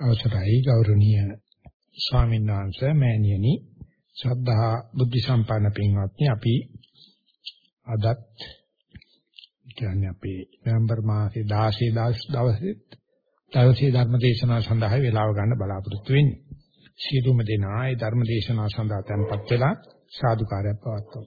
අවසරයි ගෞරවනීය ස්වාමීන් වහන්සේ මෑණියනි ශ්‍රද්ධා බුද්ධ සම්පන්න පින්වත්නි අපි අදත් කියන්නේ අපේ නොවැම්බර් මාසේ 16 දවසේ දවසේ ධර්ම දේශනාව සඳහා වේලාව ගන්න බලාපොරොත්තු වෙන්නේ. සියලුම දෙනා ඒ ධර්ම දේශනාව සඳහා tempත් වෙලා සාදුකාරයක් පවත්වමු.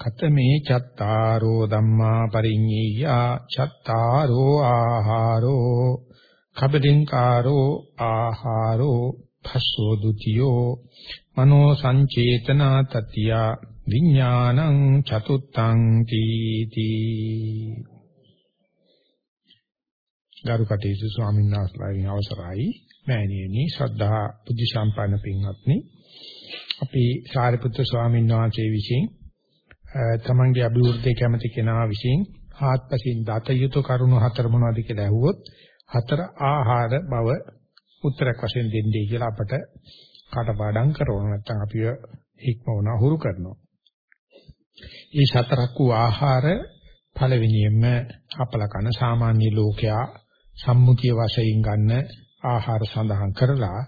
කතමේ චත්තාරෝ ධම්මා පරිඤ්ඤය චත්තාරෝ ආහාරෝ කබලින්කාරෝ ආහාරෝ භස්සෝ ဒ ුතියෝ මනෝ සංචේතනා තතිය විඥානං චතුත්තං තීති ගරු කටයුතු ස්වාමීන් වහන්සේලාගෙන් අවසරයි. මෑණියනි ශ්‍රද්ධා බුද්ධ සම්පන්න පින්වත්නි අපි සාරිපුත්‍ර ස්වාමීන් වහන්සේ විසින් තමන්ගේ අභිවෘද්ධිය කැමති කෙනා විසින් ආත්පසින් දත යුතු කරුණු හතර මොනවද කියලා ඇහුවොත් හතර ආහාර බව උත්තරයක් වශයෙන් දෙන්නේ කියලා අපට කටපාඩම් කරනවා නැත්නම් අපිව හික්මවන හුරු කරනවා. මේ සතරක් වූ ආහාර පළවෙනියෙන්ම අපල කන සාමාන්‍ය ලෝකයා සම්මුතිය වශයෙන් ගන්න ආහාර සඳහන් කරලා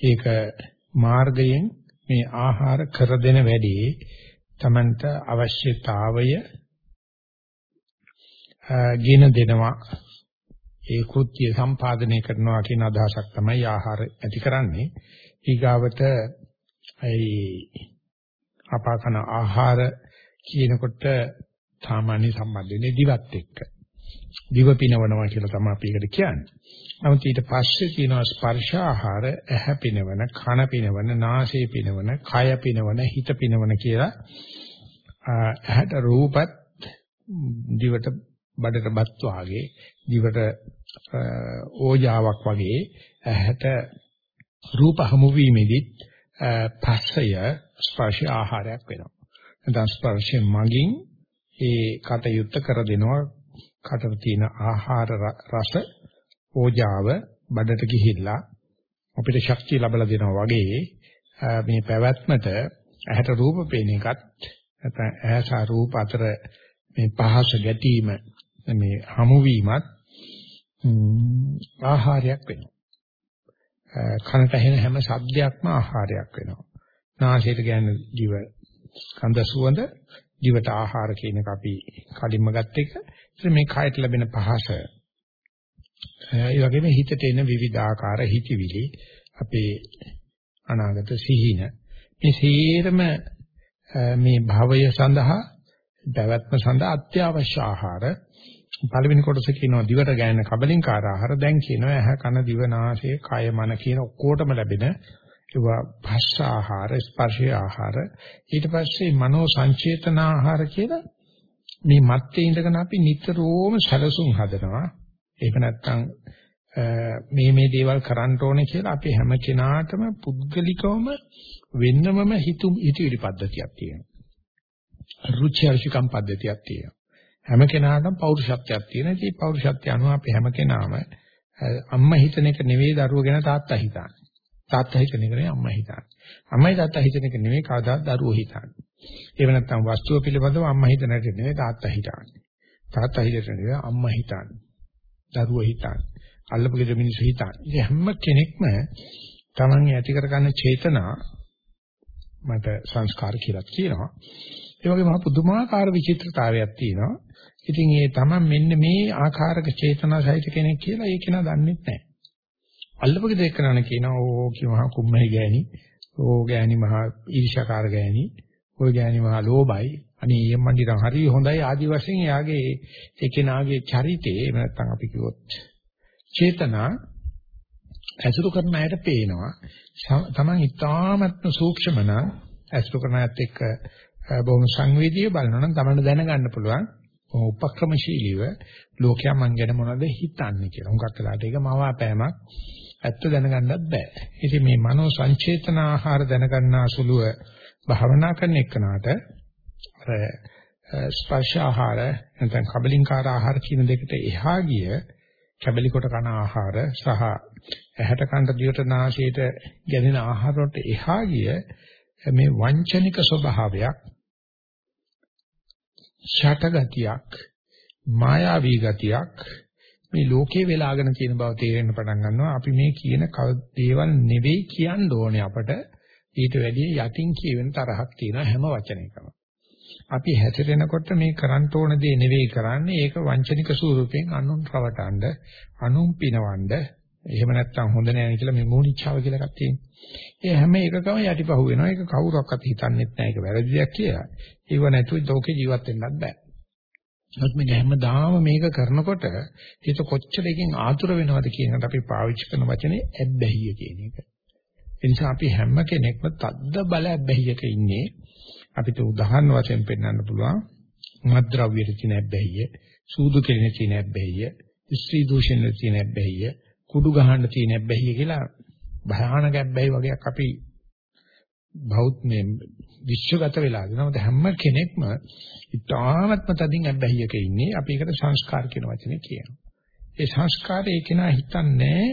ඒක මාර්ගයෙන් මේ ආහාර කර දෙන වැඩේ තමන්ට අවශ්‍යතාවය ගෙන දෙනවා. ඒ කෘත්‍ය සම්පාදනය කරනවා කියන අදහසක් තමයි ආහාර ඇති කරන්නේ. ඊගාවට ඒ අපාකන ආහාර කියනකොට සාමාන්‍ය සම්බන්ධ වෙන්නේ දිවත් එක්ක. දිව පිනවනවා කියලා තමයි අපි ඒකට කියන්නේ. නමුත් ඊට පස්සේ තියෙනවා ස්පර්ශ ආහාර, ඇහැ පිනවන, කන පිනවන, නාසය පිනවන, කය පිනවන, හිත පිනවන කියලා ඇහැට රූපත් දිවට බඩට බත් වාගේ දිවට ඕජාවක් වගේ ඇහැට රූප හමු වීමෙදිත් පස්සය ස්පර්ශ ආහාරයක් වෙනවා. නැත්නම් ස්පර්ශයෙන් මගින් ඒ කටයුත්ත කර දෙනවා කටට තියෙන ආහාර රස ඕජාව බඩට ගිහිල්ලා අපිට ශක්තිය ලබලා දෙනවා වගේ මේ පැවැත්මට ඇහැට රූප පේන එකත් නැත්නම් ඇහැ සහ රූප අතර මේ පහස ගැටීම මේ හමු වීමත් ආහාරයක් වෙනවා. කනට ඇහෙන හැම ශබ්දයක්ම ආහාරයක් වෙනවා. නාසයට ගෑන දිව කඳ සුවඳ දිවට ආහාර කියන එක අපි කලින්ම ගත්ත එක. ඉතින් මේ කයට ලැබෙන පහස ඒ වගේම හිතට එන විවිධාකාර හිතිවිලි අපේ අනාගත සිහින. මේ සීරම මේ භවය සඳහා පැවැත්ම සඳහා අත්‍යවශ්‍ය ආහාර පළවෙනි කොටස කියනවා දිවට ගෑන කබලින්කාර ආහාර දැන් කියනවා ඇහ කන දිව නාසය කය මන කියන ඔක්කොටම ලැබෙන ඒවා භස්ස ආහාර ස්පර්ශ ආහාර. ඊට පස්සේ මනෝ සංචේතන ආහාර කියලා මේ මත්තේ ඉඳගෙන අපි නිතරම සැලසුම් හදනවා. ඒක නැත්තම් මේ මේ දේවල් කරන්න ඕනේ කියලා අපි හැම කෙනාටම පුද්ගලිකවම වෙන්නමම හිතු හිතවිලි පද්ධතියක් තියෙනවා. රුචි අරුචිකම් පද්ධතියක් තියෙනවා. හැම කෙනාටම පෞරුෂත්වයක් තියෙනවා. ඒ පෞරුෂත්වය අනුව අපි හැම කෙනාම අම්මා හිතන එක නෙවෙයි දරුවෝ ගැන තාත්තා හිතන්නේ. තාත්තා හිතන එක නෙවෙයි අම්මා හිතන්නේ. අම්මයි තාත්තා හිතන එක නෙවෙයි කවදාවත් දරුවෝ හිතන්නේ. ඒව නැත්තම් වස්තුව පිළිබඳව අම්මා හිතන එක නෙවෙයි තාත්තා හිතන්නේ. තාත්තා හිතන නෙවෙයි අම්මා හිතන්නේ. දරුවෝ හිතන්නේ. අල්ලපු ගෙදර මිනිස්සු හිතන්නේ. ඉතින් හැම කෙනෙක්ම Taman ඇති කරගන්න චේතනා මට සංස්කාර කියලා කියනවා. ඒ වගේම පුදුමාකාර විචිත්‍රතාවයක් තියෙනවා. ඉතින් ඒ තමන් මෙන්න මේ ආකාරක චේතනා සහිත කෙනෙක් කියලා ඒක නා දන්නේ නැහැ. අල්ලපගෙ දෙකනන කියනවා ඕ කිව්වහම කුම්මයි ගෑණි, ඕ ගෑණි මහා ඊර්ෂ්‍යාකාර ගෑණි, ඔය ගෑණි මහා ලෝභයි. අනේ යම්මන්ඩිරන් හරි හොඳයි ආදි වශයෙන් එයාගේ ඒ කෙනාගේ චරිතේ එහෙම නැත්නම් අපි කිව්වොත් චේතනා ඇසුරු කරන අයට පේනවා. තමන් ඉතාමත්ම සූක්ෂම නම් ඇසුරු කරන අයත් එක්ක බොහොම සංවේදීව බලනවා නම් තමන්ට දැනගන්න පුළුවන් උපක්‍රමශීලීව ලෝකයා මං ගැන මොනවද හිතන්නේ කියලා. හුඟක් වෙලාට ඒක මවාපෑමක් ඇත්ත දැනගන්නත් බෑ. ඉතින් මේ මනෝ සංචේතන ආහාර දැනගන්නා සුළුව භාවනා කරන එකනට අර ස්පර්ශ ආහාර නැත්නම් කබලින්කාර ආහාර කියන දෙකට එහා ගිය කැබලි කොට කන ආහාර සහ ඇහැට කනට දිවට නාසයට ගැනෙන ආහාර වලට එහා ගිය මේ වංචනික ස්වභාවයක් ෂටගතියක් මායාවී ගතියක් මේ ලෝකේ වෙලාගෙන තියෙන බව තේරෙන්න පටන් ගන්නවා. අපි මේ කියන දේවල් නෙවෙයි කියන්න ඕනේ අපට. ඊට වැඩිය යටින් කියවෙන තරහක් තියෙන හැම වචනයකම. අපි හැසිරෙනකොට මේ කරන්න ඕන දේ නෙවෙයි කරන්නේ ඒක වංචනික ස්වරූපයෙන් අනුන් රවටන්න අනුන් පිනවන්න එහෙම නැත්නම් හොඳ නෑ කියලා මේ මූලිච්ඡාව කියලා එකක් තියෙනවා. ඒ හැම එකකම යටිපහුව වෙනවා. ඒක කවුරක්වත් හිතන්නේත් නෑ ඒක වැරදි දෙයක් කියලා. ඒව නැතුව ලෝකේ ජීවත් වෙන්නත් බෑ. නමුත් මේ හැමදාම මේක කරනකොට හිත කොච්චර එකකින් ආතුර වෙනවද කියන එකට අපි පාවිච්චි කරන වචනේ ඇබ්බැහිය කියන එක. ඒ නිසා අපි හැම කෙනෙක්ම තද්ද බල ඇබ්බැහියක ඉන්නේ. අපිට උදාහරණ වශයෙන් පෙන්වන්න පුළුවන්. මද්ද්‍රව්‍යයේ තියෙන ඇබ්බැහිය, සූදු කෙරෙන තියෙන ඇබ්බැහිය, ස්ත්‍රී දූෂණයේ තියෙන ඇබ්බැහිය, කුඩු ගහන්න තියෙන ඇබ්බැහිය කියලා භයානක ඇබ්බැහි වගේක් අපි බෞද්ධ මේ විශ්වගත වෙලා දෙනවද හැම කෙනෙක්ම ඉතාමත්ම තදින් අබ්බැහියක ඉන්නේ අපි ඒකට සංස්කාර කියන වචනේ කියනවා. ඒ සංස්කාරය ඒ කෙනා හිතන්නේ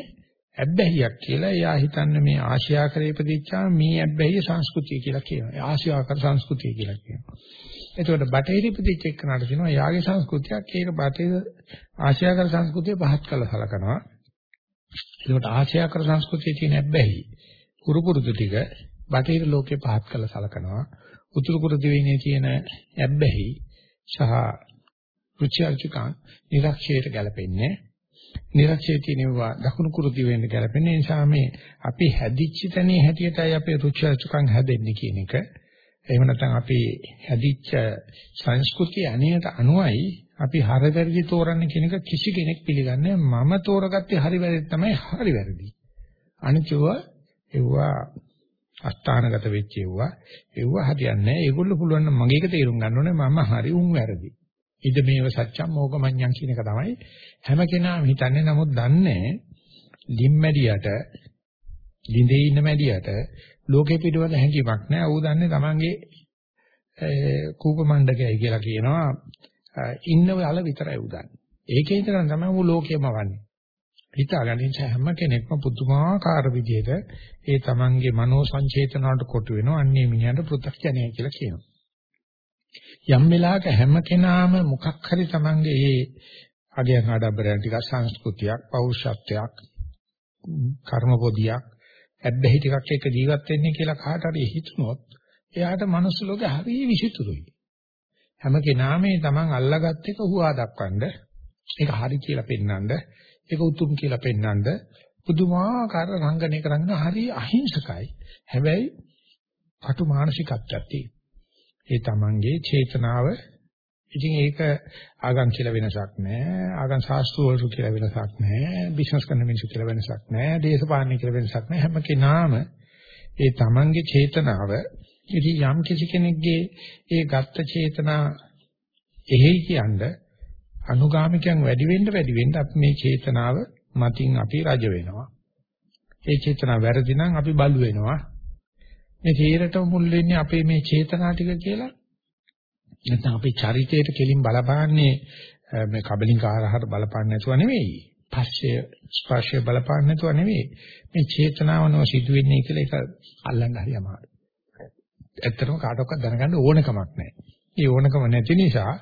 අබ්බැහියක් කියලා එයා හිතන්නේ මේ ආශ්‍යාකරේ ප්‍රතිච්ඡා මේ අබ්බැහිය සංස්කෘතිය කියලා කියනවා ආශ්‍යාකර සංස්කෘතිය කියලා කියනවා එතකොට බටහිර ප්‍රතිච්ඡ එක්කනට කියනවා යාගේ සංස්කෘතියක් ඒක බටහිර ආශ්‍යාකර සංස්කෘතිය පහත් කළා සලකනවා එතකොට ආශ්‍යාකර සංස්කෘතියේ තියෙන අබ්බැහි කුරු පුරුදු ටික බටහිර ලෝකේ පහත් කළ සලකනවා. උතුරු කුරු දිවයිනේ තියෙන ඇබ්බැහි සහ රුචි අරුචිකන් නිරක්ෂයට ගැලපෙන්නේ. නිරක්ෂයේ තියෙනවා දකුණු කුරු දිවයිනේ ගැලපෙන්නේ. ඒ නිසා මේ අපි හැදිච්ච තැනේ හැටියටයි අපේ රුචි අරුචිකන් හැදෙන්නේ කියන එක. එහෙම නැත්නම් අපි හැදිච්ච සංස්කෘතිය අනේට අනුවයි අපි හරි වැරදි තෝරන්නේ කියන එක කිසි කෙනෙක් පිළිගන්නේ මම තෝරගත්තේ හරි වැරදි තමයි හරි වැරදි. අනිකව ඒවා අස්ථානගත වෙච්ච ඒවා ඒවා හරියන්නේ නැහැ. ඒගොල්ලෝ පුළුවන් නම් මගේ එක තේරුම් ගන්න ඕනේ මම හරි උන් වැරදි. ඉද මේව සත්‍යම් මොගමඤ්ඤං කියන එක තමයි හැම කෙනාම හිතන්නේ නමුත් දන්නේ ලිම්මැඩියට ලිඳේ ඉන්න මැඩියට ලෝකෙ පිටවල හැඟීමක් නැහැ. ඌ දන්නේ Tamange කූප මණ්ඩකයයි කියලා කියනවා. ඉන්න වල විතරයි ඌ දන්නේ. ඒකේ ඉඳන් තමයි ඌ ලෝකෙම වන්නේ. හිතාගන්න හැම කෙනෙක්ම පුදුමාකාර විදිහට ඒ තමන්ගේ මනෝ සංචේතන වලට කොටු වෙනවා අන්නේ මිනිහට පෘථග්ජනය කියලා කියනවා. යම් වෙලාවක හැම කෙනාම මොකක් හරි තමන්ගේ ඒ අගයන් ආඩම්බරයන් ටික සංස්කෘතියක් පෞරුෂත්වයක් කර්ම පොදියක් ඇබ්බැහි ටිකක් එක ජීවත් වෙන්නේ කියලා කාට හරි හිතුනොත් එයාට මනුස්ස ලෝකේ හරිය විසිතුරුයි. හැම කෙනාම මේ තමන් අල්ලාගත් එක හුවා දක්වන්න ඒක හරි කියලා පෙන්වන්න ඒක උතුම් කියලා පෙන්වන්න පුදුමාකාර රංගනයක රංගන හරි අහිංසකයි. හැබැයි අතු මානසිකත්වයක් ඒ තමන්ගේ චේතනාව ඉතින් ඒක ආගම් කියලා වෙනසක් නැහැ. ආගම් ශාස්ත්‍ර වලට කියලා වෙනසක් නැහැ. බිස්නස් කරන මිනිස්සු කියලා වෙනසක් නැහැ. දේශපාලන කියලා වෙනසක් නැහැ. හැම කෙනාම ඒ තමන්ගේ චේතනාව ඉතින් යම් කිසි කෙනෙක්ගේ ඒ ගත්ත චේතනා එහෙයි කියන්නේ අනුගාමිකයන් වැඩි වෙන්න වැඩි වෙන්න අපි මේ චේතනාව මතින් අපි රජ වෙනවා. ඒ චේතනාව වැරදි නම් අපි බලු වෙනවා. මේ තීරටම මුල් වෙන්නේ අපේ මේ චේතනා ටික කියලා. නැත්නම් අපේ චරිතයට කෙලින් බලපාන්නේ මේ කබලින්ක ආහාර බලපාන්නේ නැතුව නෙවෙයි. පස්සේ ස්පර්ශය බලපාන්නේ නැතුව නෙවෙයි. මේ චේතනාවනෝ සිදුවෙන්නේ කියලා ඒක අල්ලන්න හරි අමාරුයි. ඇත්තටම කාටවත් දැනගන්න ඕනකමක් නැහැ. ඒ ඕනකම නැති නිසා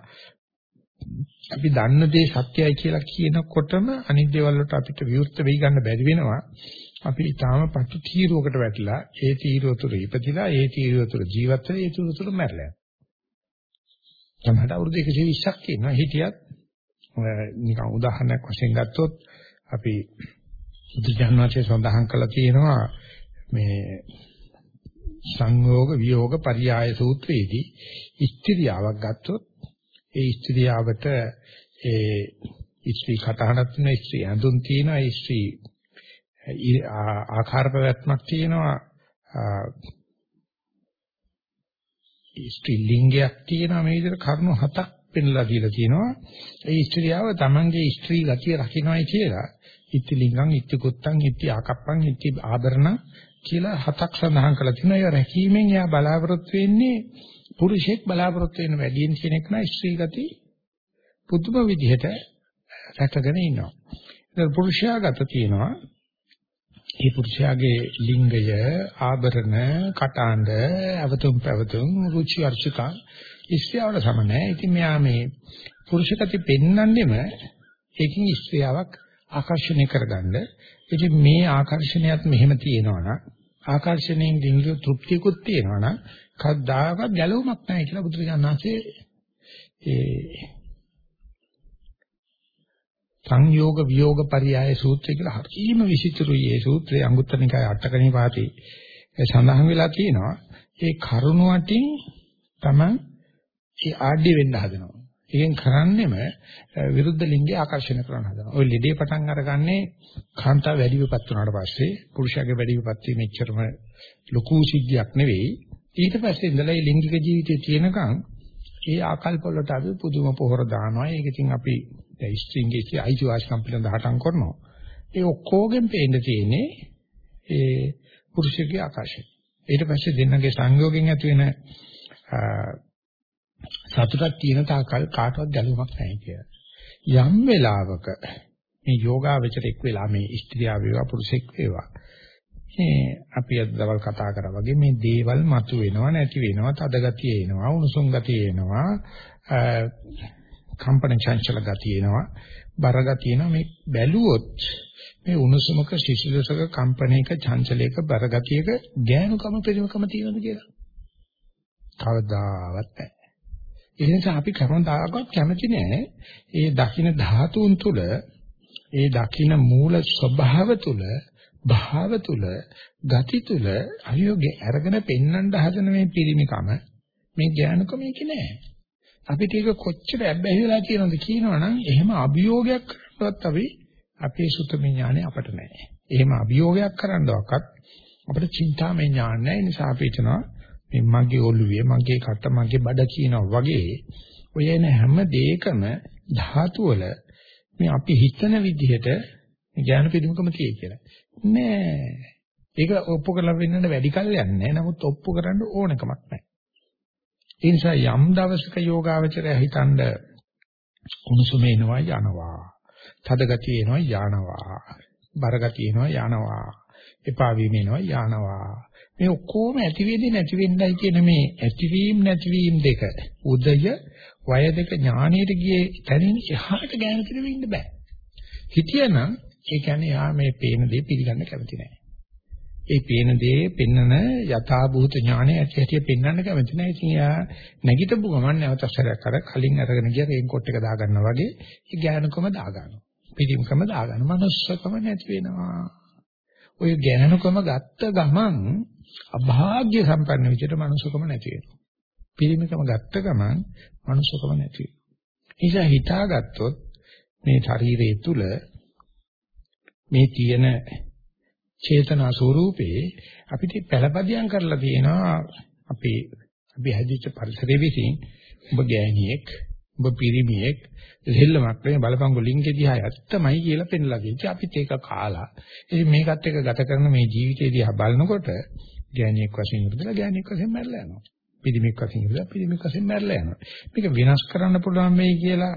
අපි දන්න දේ සත්‍යයි කියලා කියනකොටම අනිත් දේවල් වලට අපිට විවෘත වෙයි ගන්න බැරි වෙනවා. අපි ඊටාම පටු තීරුවකට වැටලා ඒ තීරුව තුර ඉපදිලා ඒ තීරුව තුර ජීවත් වෙලා ඒ තීරුව තුර මැරලා. තමයි අවුරුදු 120ක් ඉන්නවා හිටියත් නිකන් උදාහරණයක් වශයෙන් ගත්තොත් අපි බුදුජානනාචේ සඳහන් කළා තියෙනවා මේ සංයෝග විయోగ පරියාය සූත්‍රයේදී ස්ත්‍රියාවක් ගත්තොත් ඒ ස්ත්‍රියාවට ඒ ස්ත්‍රී කටහඬක් තියෙනවා ස්ත්‍රී ඇඳුම් තියෙනවා ස්ත්‍රී ආකාර ප්‍රවැත්මක් තියෙනවා ස්ත්‍රී ලිංගයක් තියෙනවා මේ විදිහට කරුණු හතක් පෙන්ලා දීලා තියෙනවා. ඒ ස්ත්‍රියව තමන්ගේ ස්ත්‍රී ගතිය රකින්නයි කියලා. ඉත්ති ලිංගං, ඉත්ති කුත්තං, ඉත්ති ආකප්පං, ඉත්ති ආභරණ කියලා හතක් සඳහන් කරලා තියෙනවා. ඒ රැකීමෙන් එයා බලාපොරොත්තු වෙන්නේ පුරුෂයෙක් බලාපොරොත්තු වෙන වැඩියෙන් කියන එක නයි ස්ත්‍රී ගති පුදුම විදිහට රැකගෙන ඉන්නවා. ඒක පුරුෂයා ගත තියෙනවා. ඒ පුරුෂයාගේ ලිංගය, ආභරණ, කටාඬ, අවතුම් පැවතුම්, රුචි අරුචිකා ස්ත්‍රියවට සම නැහැ. ඉතින් මෙයා මේ පුරුෂකති පෙන්වන්නෙම ඒකින් ස්ත්‍රියාවක් ආකර්ෂණය කරගන්න. ඉතින් මේ ආකර්ෂණයත් මෙහෙම තියෙනවනම් ආකර්ෂණයෙන් ලිංගික තෘප්තියකුත් තියෙනවනම් කවදාකවත් ගැලවුමක් නැහැ කියලා බුදුරජාණන් වහන්සේ ඒ සංයෝග වියෝග පරියාය සූත්‍රය කියලා හරිම විචිත්‍රයි මේ සූත්‍රය අංගුත්තර නිකාය අටකණේ පාතේ සඳහන් වෙලා තියෙනවා ඒ කරුණ වටින් තමයි ඒ ආඩ්‍ය වෙන්න හදනවා. ඒකෙන් කරන්නේම විරුද්ධ ලිංගය ආකර්ෂණය කරන්න හදනවා. ඔය ලෙඩේ පටන් අරගන්නේ කාන්තාව වැඩි විපත් වුණාට පස්සේ පුරුෂයාගේ වැඩි විපත් වීම එච්චරම ලොකු සිද්ධියක් නෙවෙයි. ඊට පස්සේ ඉඳලා ලෙංගික ජීවිතයේ තියෙනකන් ඒ ආකල්ප වලට අපි පුදුම පොහොර දානවා. ඒක ඉතින් අපි ස්ත්‍රින්ගේ අයිතිවාසිකම් පිළිබඳව හටන් කරනවා. ඒ ඔක්කොගෙන් පේන්න තියෙන්නේ ඒ පුරුෂයාගේ ආකාශය. ඊට පස්සේ දෙන්නගේ සංයෝගයෙන් ඇති වෙන සතුටක් තියෙන තාකල් කාටවත් ගැලවීමක් නැහැ කියලා. යම් වෙලාවක මේ යෝගාවචරෙක් වෙලා මේ ස්ත්‍රියා වේවා පුරුෂෙක් වේවා මේ අපි අද දවල් කතා කරා වගේ මේ දේවල් මතු වෙනවා නැති වෙනවා තද ගතිය එනවා උණුසුම් ගතිය එනවා කම්පන චංචල ගතිය එනවා. බර ගතිය එනවා. මේ බැලුවොත් මේ උණුසුමක සිසිලසක කම්පනයක චංචලයක බර ගතියක ගෑනුකම පරිමකම තියෙනවද කියලා? කවදාවත් නැහැ. ඒ නිසා අපි කරුණාවක් කැමති නෑ ඒ දකින්න ධාතුන් තුල ඒ දකින්න මූල ස්වභාව තුල භාව තුල ගති තුල අයෝගේ අරගෙන පෙන්වන්න හදන මේ පිරිමිකම මේ ඥානකම ඒක නෑ. අපිට ඒක කොච්චර ඇබ්බැහි වෙලා තියෙනවද කියනවනම් එහෙම අභියෝගයක් කරනවත් අපි අපේ සුතමේ ඥානෙ අපට නෑ එහෙම අභියෝගයක් කරන්නවක්වත් අපිට චින්තාමය ඥාන නැහැ නිසා අපි හිතනවා මේ මගේ ඔළුවේ මගේ කට මගේ බඩ කියනවා වගේ ඔය එන හැම දෙයකම ධාතු වල මේ අපි හිතන විදිහට ඥාන පිටුමකම තියෙයි කියලා. නෑ. ඒක ඔප්පු කරලා වෙන්නට වැඩි කල් යන්නේ නමුත් ඔප්පු කරන්න ඕනකමක් නැහැ. ඒ නිසා යම් දවසක යෝගාවචරය හිතනද උණුසුම එනවා යනවා. තද ගතිය එනවා යනවා. බර ගතිය එනවා යනවා. එපා වීම එනවා යනවා. මේ ඔක්කොම ඇති වෙන්නේ නැති වෙන්නයි කියන මේ ඇතිවීම නැතිවීම දෙක උදය වය දෙක ඥානීයට ගියේ තැනින් එහාට ගෑනතර වෙන්න බෑ. හිතියනම් ඒ කියන්නේ යා මේ පේන දේ පිළිගන්න කැමති නෑ. ඒ පේන දේ පෙන්නන යථා භූත ඥානය ඇති ඇති පෙන්වන්න කැමති නෑ. ඉතින් යා නැගිටපු ගමන් නැවත සැරයක් අර කලින් අරගෙන ගිය රේන් කොට් එක දාගන්නවා වගේ ඒ ගෑනුකම දාගන්නවා. පිළිම්කම දාගන්නවා. මනුස්සකම නැති වෙනවා. ඔය ගෑනුකම ගත්ත ගමන් අභාග්‍ය සම්පන්න විදිහට මනුස්සකම නැති වෙනවා. පිරිමිකම ගත්ත ගමන් මනුස්සකම නැති වෙනවා. නිසා හිතාගත්තොත් මේ ශරීරය තුල මේ තියෙන චේතනා ස්වરૂපේ අපිට පළපදියම් කරලා තියෙනවා. අපි අපි හැදිච්ච පරිසරයේ විසින් ඔබ ගෑණියෙක් ඔබ පිරිමියෙක් දෙල්ලමක් මේ බලපංගු ලින්කේ දිහා ඇත්තමයි කියලා පෙන්ලා දෙච්ච. අපිත් ඒක කාලා. ඉතින් මේකත් එක්ක ගත කරන මේ ජීවිතේ දිහා බලනකොට ගෑණියෙක් වශයෙන් ඉඳලා ගෑණියෙක් වශයෙන් මැරලා යනවා. පිරිමියෙක් වශයෙන් ඉඳලා පිරිමියෙක් වශයෙන් මැරලා යනවා. මේක විනාශ කරන්න පුළුවන් වෙයි කියලා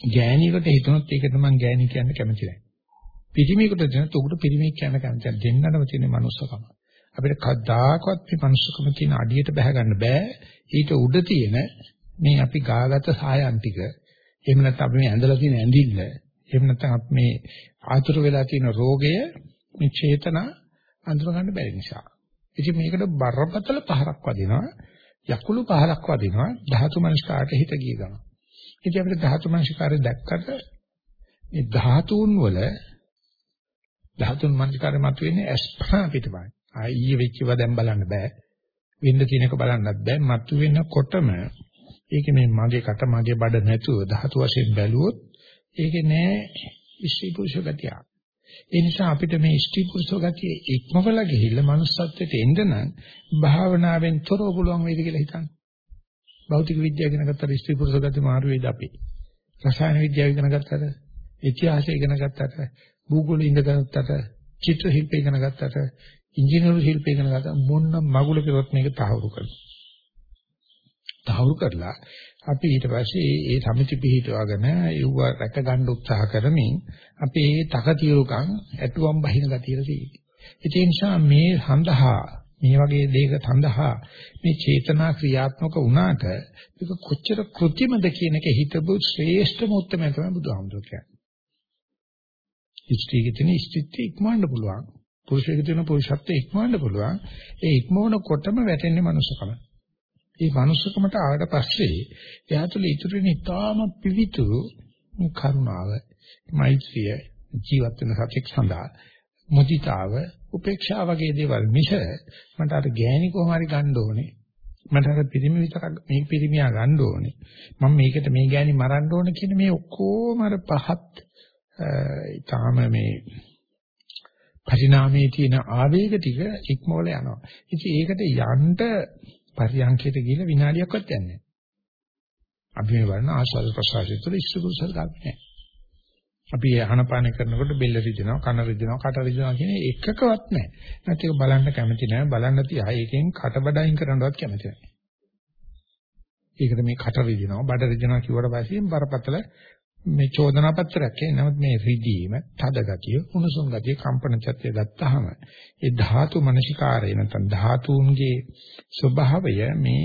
ගෑණියෙකුට හිතුනොත් ඒක තමයි ගෑණි කියන්න කැමති නැහැ. පිරිමියෙකුට දෙනත් උකට පිරිමියෙක් කියන්න කැමති නැහැ දෙන්නටම තියෙන මනුස්සකම අපිට කවදාකවත් මේ මනුස්සකම තියෙන අඩියට බහ ගන්න බෑ ඊට උඩ තියෙන මේ අපි ගාගත සායන් ටික එහෙම නැත්නම් අපි මේ ඇඳලා තියෙන ඇඳිල්ල එහෙම නැත්නම් අපි මේ ආතුර වෙලා තියෙන රෝගය මේ චේතනා අඳුර ගන්න බැරි නිසා. ඉතින් මේකට බරපතල පහරක් වදිනවා. යකුළු පහරක් වදිනවා ධාතු මනස්කාරට හිත ගිය ගමන්. ඉතින් අපිට ධාතු මනස්කාරය දැක්කට මේ ධාතුන් වල ධාතුන් මනස්කාරය මතුවෙන්නේ අස්පනා පිටපයි. ආ වෙච්චව දැන් බලන්න බෑ. වෙන්න තියෙනක බලන්නත් බෑ. මතුවෙනකොටම ඒකේ මේ මගේ කට මගේ බඩ නැතුව ධාතු වශයෙන් බැලුවොත් ඒකේ නෑ ඉස්ත්‍රි පුරුෂ ගතිය. ඒ නිසා අපිට මේ ඉස්ත්‍රි පුරුෂ ගතිය ඉක්මවලා ගිහිල්ලා manussත්වයට එන්න නම් භාවනාවෙන් තොරව පුළුවන් වේද කියලා හිතන්න. භෞතික විද්‍යාව ඉගෙන ගත්තට ස්ත්‍රී පුරුෂ ගති මාරු වේද අපි. රසායන විද්‍යාව ඉගෙන ගත්තට, ඉතිහාසය ඉගෙන ගත්තට, භූගෝල ඉගෙන ගත්තට, චිත්‍ර ශිල්ප ඉගෙන ගත්තට, ඉංජිනේරු ශිල්ප ඉගෙන ගත්තට මොන මගුල කෙරුවත් මේක තහවුරු කරනවා. තහවුරු කරලා අපි ඊට පස්සේ ඒ සමිති පිහිටවගෙන ඒව රැක ගන්න උත්සාහ කරමින් අපි ඒ තකතිරුකම් ඇතුම් බහින ගතියලා තියෙනවා. ඒ නිසා මේ සඳහා මේ වගේ දෙයක සඳහා මේ චේතනා ක්‍රියාත්මක වුණාට ඒක කොච්චර કૃත්‍රිමද කියන එක හිතපු ශ්‍රේෂ්ඨම උත්තරය තමයි බුදුහාමුදුරුවෝ කියන්නේ. ඉස්ත්‍රිගේ තියෙන ඉස්ත්‍රිත්‍ය ඉක්මවන්න පුළුවන්. පුරුෂයෙකුගේ තියෙන පුරුෂත්වය ඉක්මවන්න පුළුවන්. ඒ ඉක්මවනකොටම වැටෙන්නේ මනුස්සකම. ඒ මනුස්සකමට ආවට පස්සේ එයා තුළ ඉතුරු වෙන ඉතාම පිවිතුරු කරුණාව, මෛත්‍රිය, ජීවත් වෙන සත්‍යක් සඳහා මුදිතාව, උපේක්ෂා වගේ දේවල් මිස මට අර ගෑණි කොහොම හරි ගන්න ඕනේ. මට අර පිරිමි විතරක් මේ පිරිමියා ගන්න ඕනේ. මම මේකට මේ ගෑණි මරන්න ඕනේ කියන මේ ඔක්කොම අර පහත් ඊටාම මේ පරිණාමයේ තියෙන ආවේග ටික ඉක්මවල යනවා. ඉතින් ඒකට යන්න පරියන්කයට ගිහලා විනාඩියක්වත් යන්නේ නැහැ. අපි මේ වරණ ආස්වාද ප්‍රසආසය තුළ ඉස්සුකුසල් ගන්න නැහැ. අපි ආහනපාන කරනකොට බෙල්ල රිදෙනවා, කන රිදෙනවා, කට රිදෙනවා කියන එකකවත් නැහැ. නැත්නම් ඒක බලන්න කැමති නැහැ. බලන්න තියා ඒකෙන් කටබඩයින් කරන්නවත් කැමති නැහැ. ඒකට මේ කට රිදෙනවා, බඩ රිදෙනවා කිව්වට පස්සේ බරපතල මේ චෝදනා පත්‍රයක් ඒ නමුත් මේ රිදීම, තද ගතිය, උණුසුම් ගතිය, කම්පන චත්‍ය ගත්තාම ඒ ධාතු මනසිකාරය නැත්නම් ධාතුන්ගේ ස්වභාවය මේ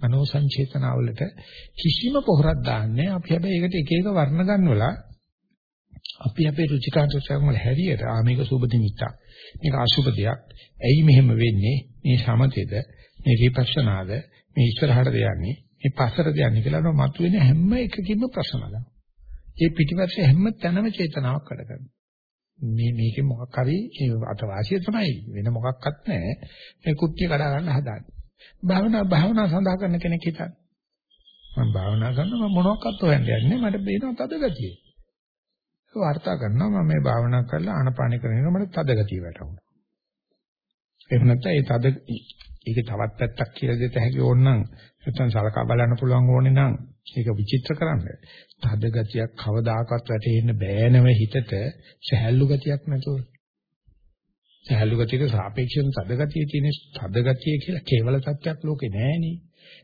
මනෝ සංචේතනවලට කිසිම පොහොරක් දාන්නේ අපි හැබැයි ඒකට එක එක වර්ණ ගන්නවලා අපි අපේ රුචිකාංශයන් වල හැරියට ආ මේක සුබ නිමිත්තක් මේක අසුබ දෙයක්. ඇයි මෙහෙම වෙන්නේ? මේ සමතේද? මේ විපස්සනාද? මේ ඉස්සරහට දෙයන්නේ මේ පස්සට දෙයන්නේ කියලා මතුවෙන හැම එකකින්ම ප්‍රශ්න ගන්නවා ඒ පිටිපස්සේ හැම තැනම චේතනාවක් වැඩ කරනවා. මේ මේකේ මොකක් හරි අතවාසිය තමයි වෙන මොකක්වත් නැහැ. මේ කුට්ටිය කඩා ගන්න හදාන්නේ. භාවනා භාවනා සඳහා කරන කෙනෙක් හිතන්නේ. මම භාවනා කරනවා මම මොනවක්වත් හොයන්නේ නැහැ. මට බේනවා තද ගතිය. ඒක වර්තා කරනවා මම මේ භාවනා කරලා ආනපාන කරනවා මට තද ගතිය වැටුණා. එහෙම නැත්නම් ඒ තද ඒකේ තවත් පැත්තක් කියලා දෙත හැකි ඕනනම් නැත්නම් සලකා බලන්න පුළුවන් ඕනේ නම් ඒක විචිත්‍ර කරන්න. තද ගතියක් කවදාකවත් වැටෙන්න බෑනම හිතට සහැල්ලු ගතියක් නැතුව. සහැල්ලු ගතියට සාපේක්ෂව තද ගතිය තියෙන තද ගතිය කියලා කේවල සත්‍යයක් ලෝකේ නෑනේ.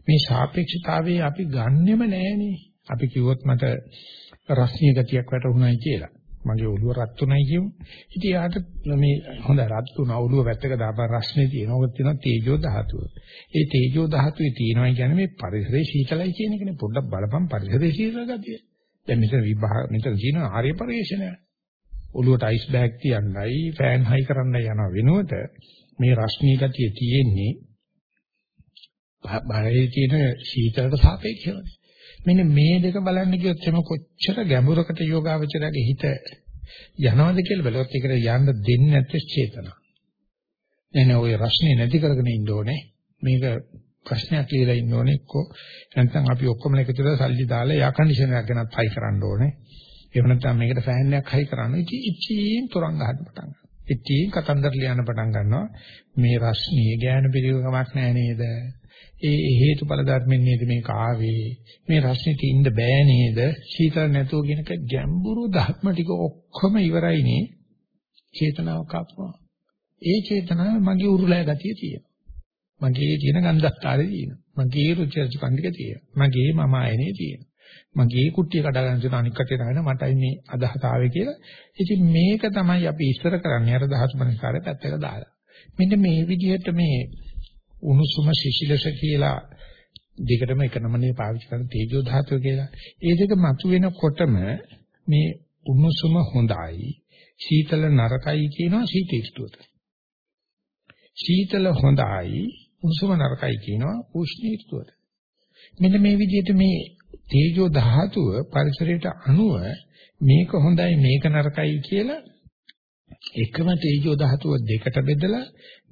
මේ සාපේක්ෂතාවයේ අපි ගන්නෙම නෑනේ. අපි කිව්වොත් මට රස්නීය ගතියක් වැටුණායි කියලා. මගේ ඔළුව රත් උනායි කියමු. ඉතින් යාට මේ හොඳ රත් උනා ඔළුව වැත්තක දාපන් රස්නේ තියෙනවා. ඔක තියෙනවා තේජෝ ධාතුව. ඒ තේජෝ ධාතුවේ තියෙනවා කියන්නේ මේ පරිසරයේ සීතලයි කියන එකනේ. පොඩ්ඩක් බලපන් පරිසරයේ සීතල ගතිය. දැන් මෙතන විභාග මෙතන තියෙන ආර්ය පරිශ්‍රණය. ඔළුවට අයිස් බෑග් තියන්නයි ෆෑන් හයි කරන්නයි යන වෙනුවට මේ රශ්මී ගතිය තියෙන්නේ බාහිර තියෙන සීතලට සාපේක්ෂවනේ. මෙන්න මේ දෙක බලන්න ගියොත් එම කොච්චර ගැඹුරකට යෝගාවචරයේ හිත යනවද කියලා බලවත් ඒකට යන්න දෙන්නේ නැත්තේ චේතනා. එනේ ওই රශ්නේ නැති කරගෙන ඉන්න ඕනේ. මේක ප්‍රශ්නයක් කියලා ඉන්න ඕනේ එක්කෝ නැත්නම් අපි ඔක්කොම එකතු වෙලා සල්ලි දාලා එයා කන්ඩිෂනර් එකක් ගෙනත් හයි කරන්න ඕනේ. එහෙම නැත්නම් මේකට ෆෑන් එකක් හයි කරන්න. ඉතින් ඉච්චීන් තරංග ගන්න පටන් ගන්නවා. ඉච්චීන් කතන්දර ලියන්න පටන් ගන්නවා. මේ රශ්මිය ගෑනු පිළිවෙකමක් නෑ නේද? ඒ හේතුඵල ධර්මෙන් නේද මේක ආවේ? මේ රශ්මියට ඉන්න බෑ නේද? සීතල නැතුව කියනක ගැඹුරු ධර්ම ටික ඔක්කොම ඉවරයිනේ. චේතනාවක් ආපුවා. ඒ චේතනාව මගේ උරුලෑ ගතිය තියෙනවා. මගේ තියෙන ගන්ධස්තරේ තියෙනවා. මගේ රුචර්ජ කන්දික තියෙනවා. මගේ මම ආයනේ තියෙනවා. මගේ කුට්ටිය කඩා ගන්න තියෙන අනික් කටේ තමයි මටයි මේ අදහස ආවේ කියලා. ඉතින් මේක තමයි අපි ඉස්සර කරන්නේ අර දහස් මනස්කාරය පැත්තක දාලා. මෙන්න මේ විදිහට මේ උණුසුම සිසිලස කියලා දෙකටම එක නමනේ පාවිච්චි කරන තේජෝ ධාතුව කියලා. ඒ දෙක මතුවෙනකොටම මේ උණුසුම හොඳයි, සීතල නරකයි කියනවා සීතීෂ්ඨුවට. සීතල හොඳයි, උණුසුම නරකයි කියනවා උෂ්ණ ඍතුවට. මෙන්න මේ විදිහට මේ තේජෝ ධාතුව පරිසරයට අනුව මේක හොඳයි මේක නරකයි කියලා එකම තේජෝ ධාතුව දෙකට බෙදලා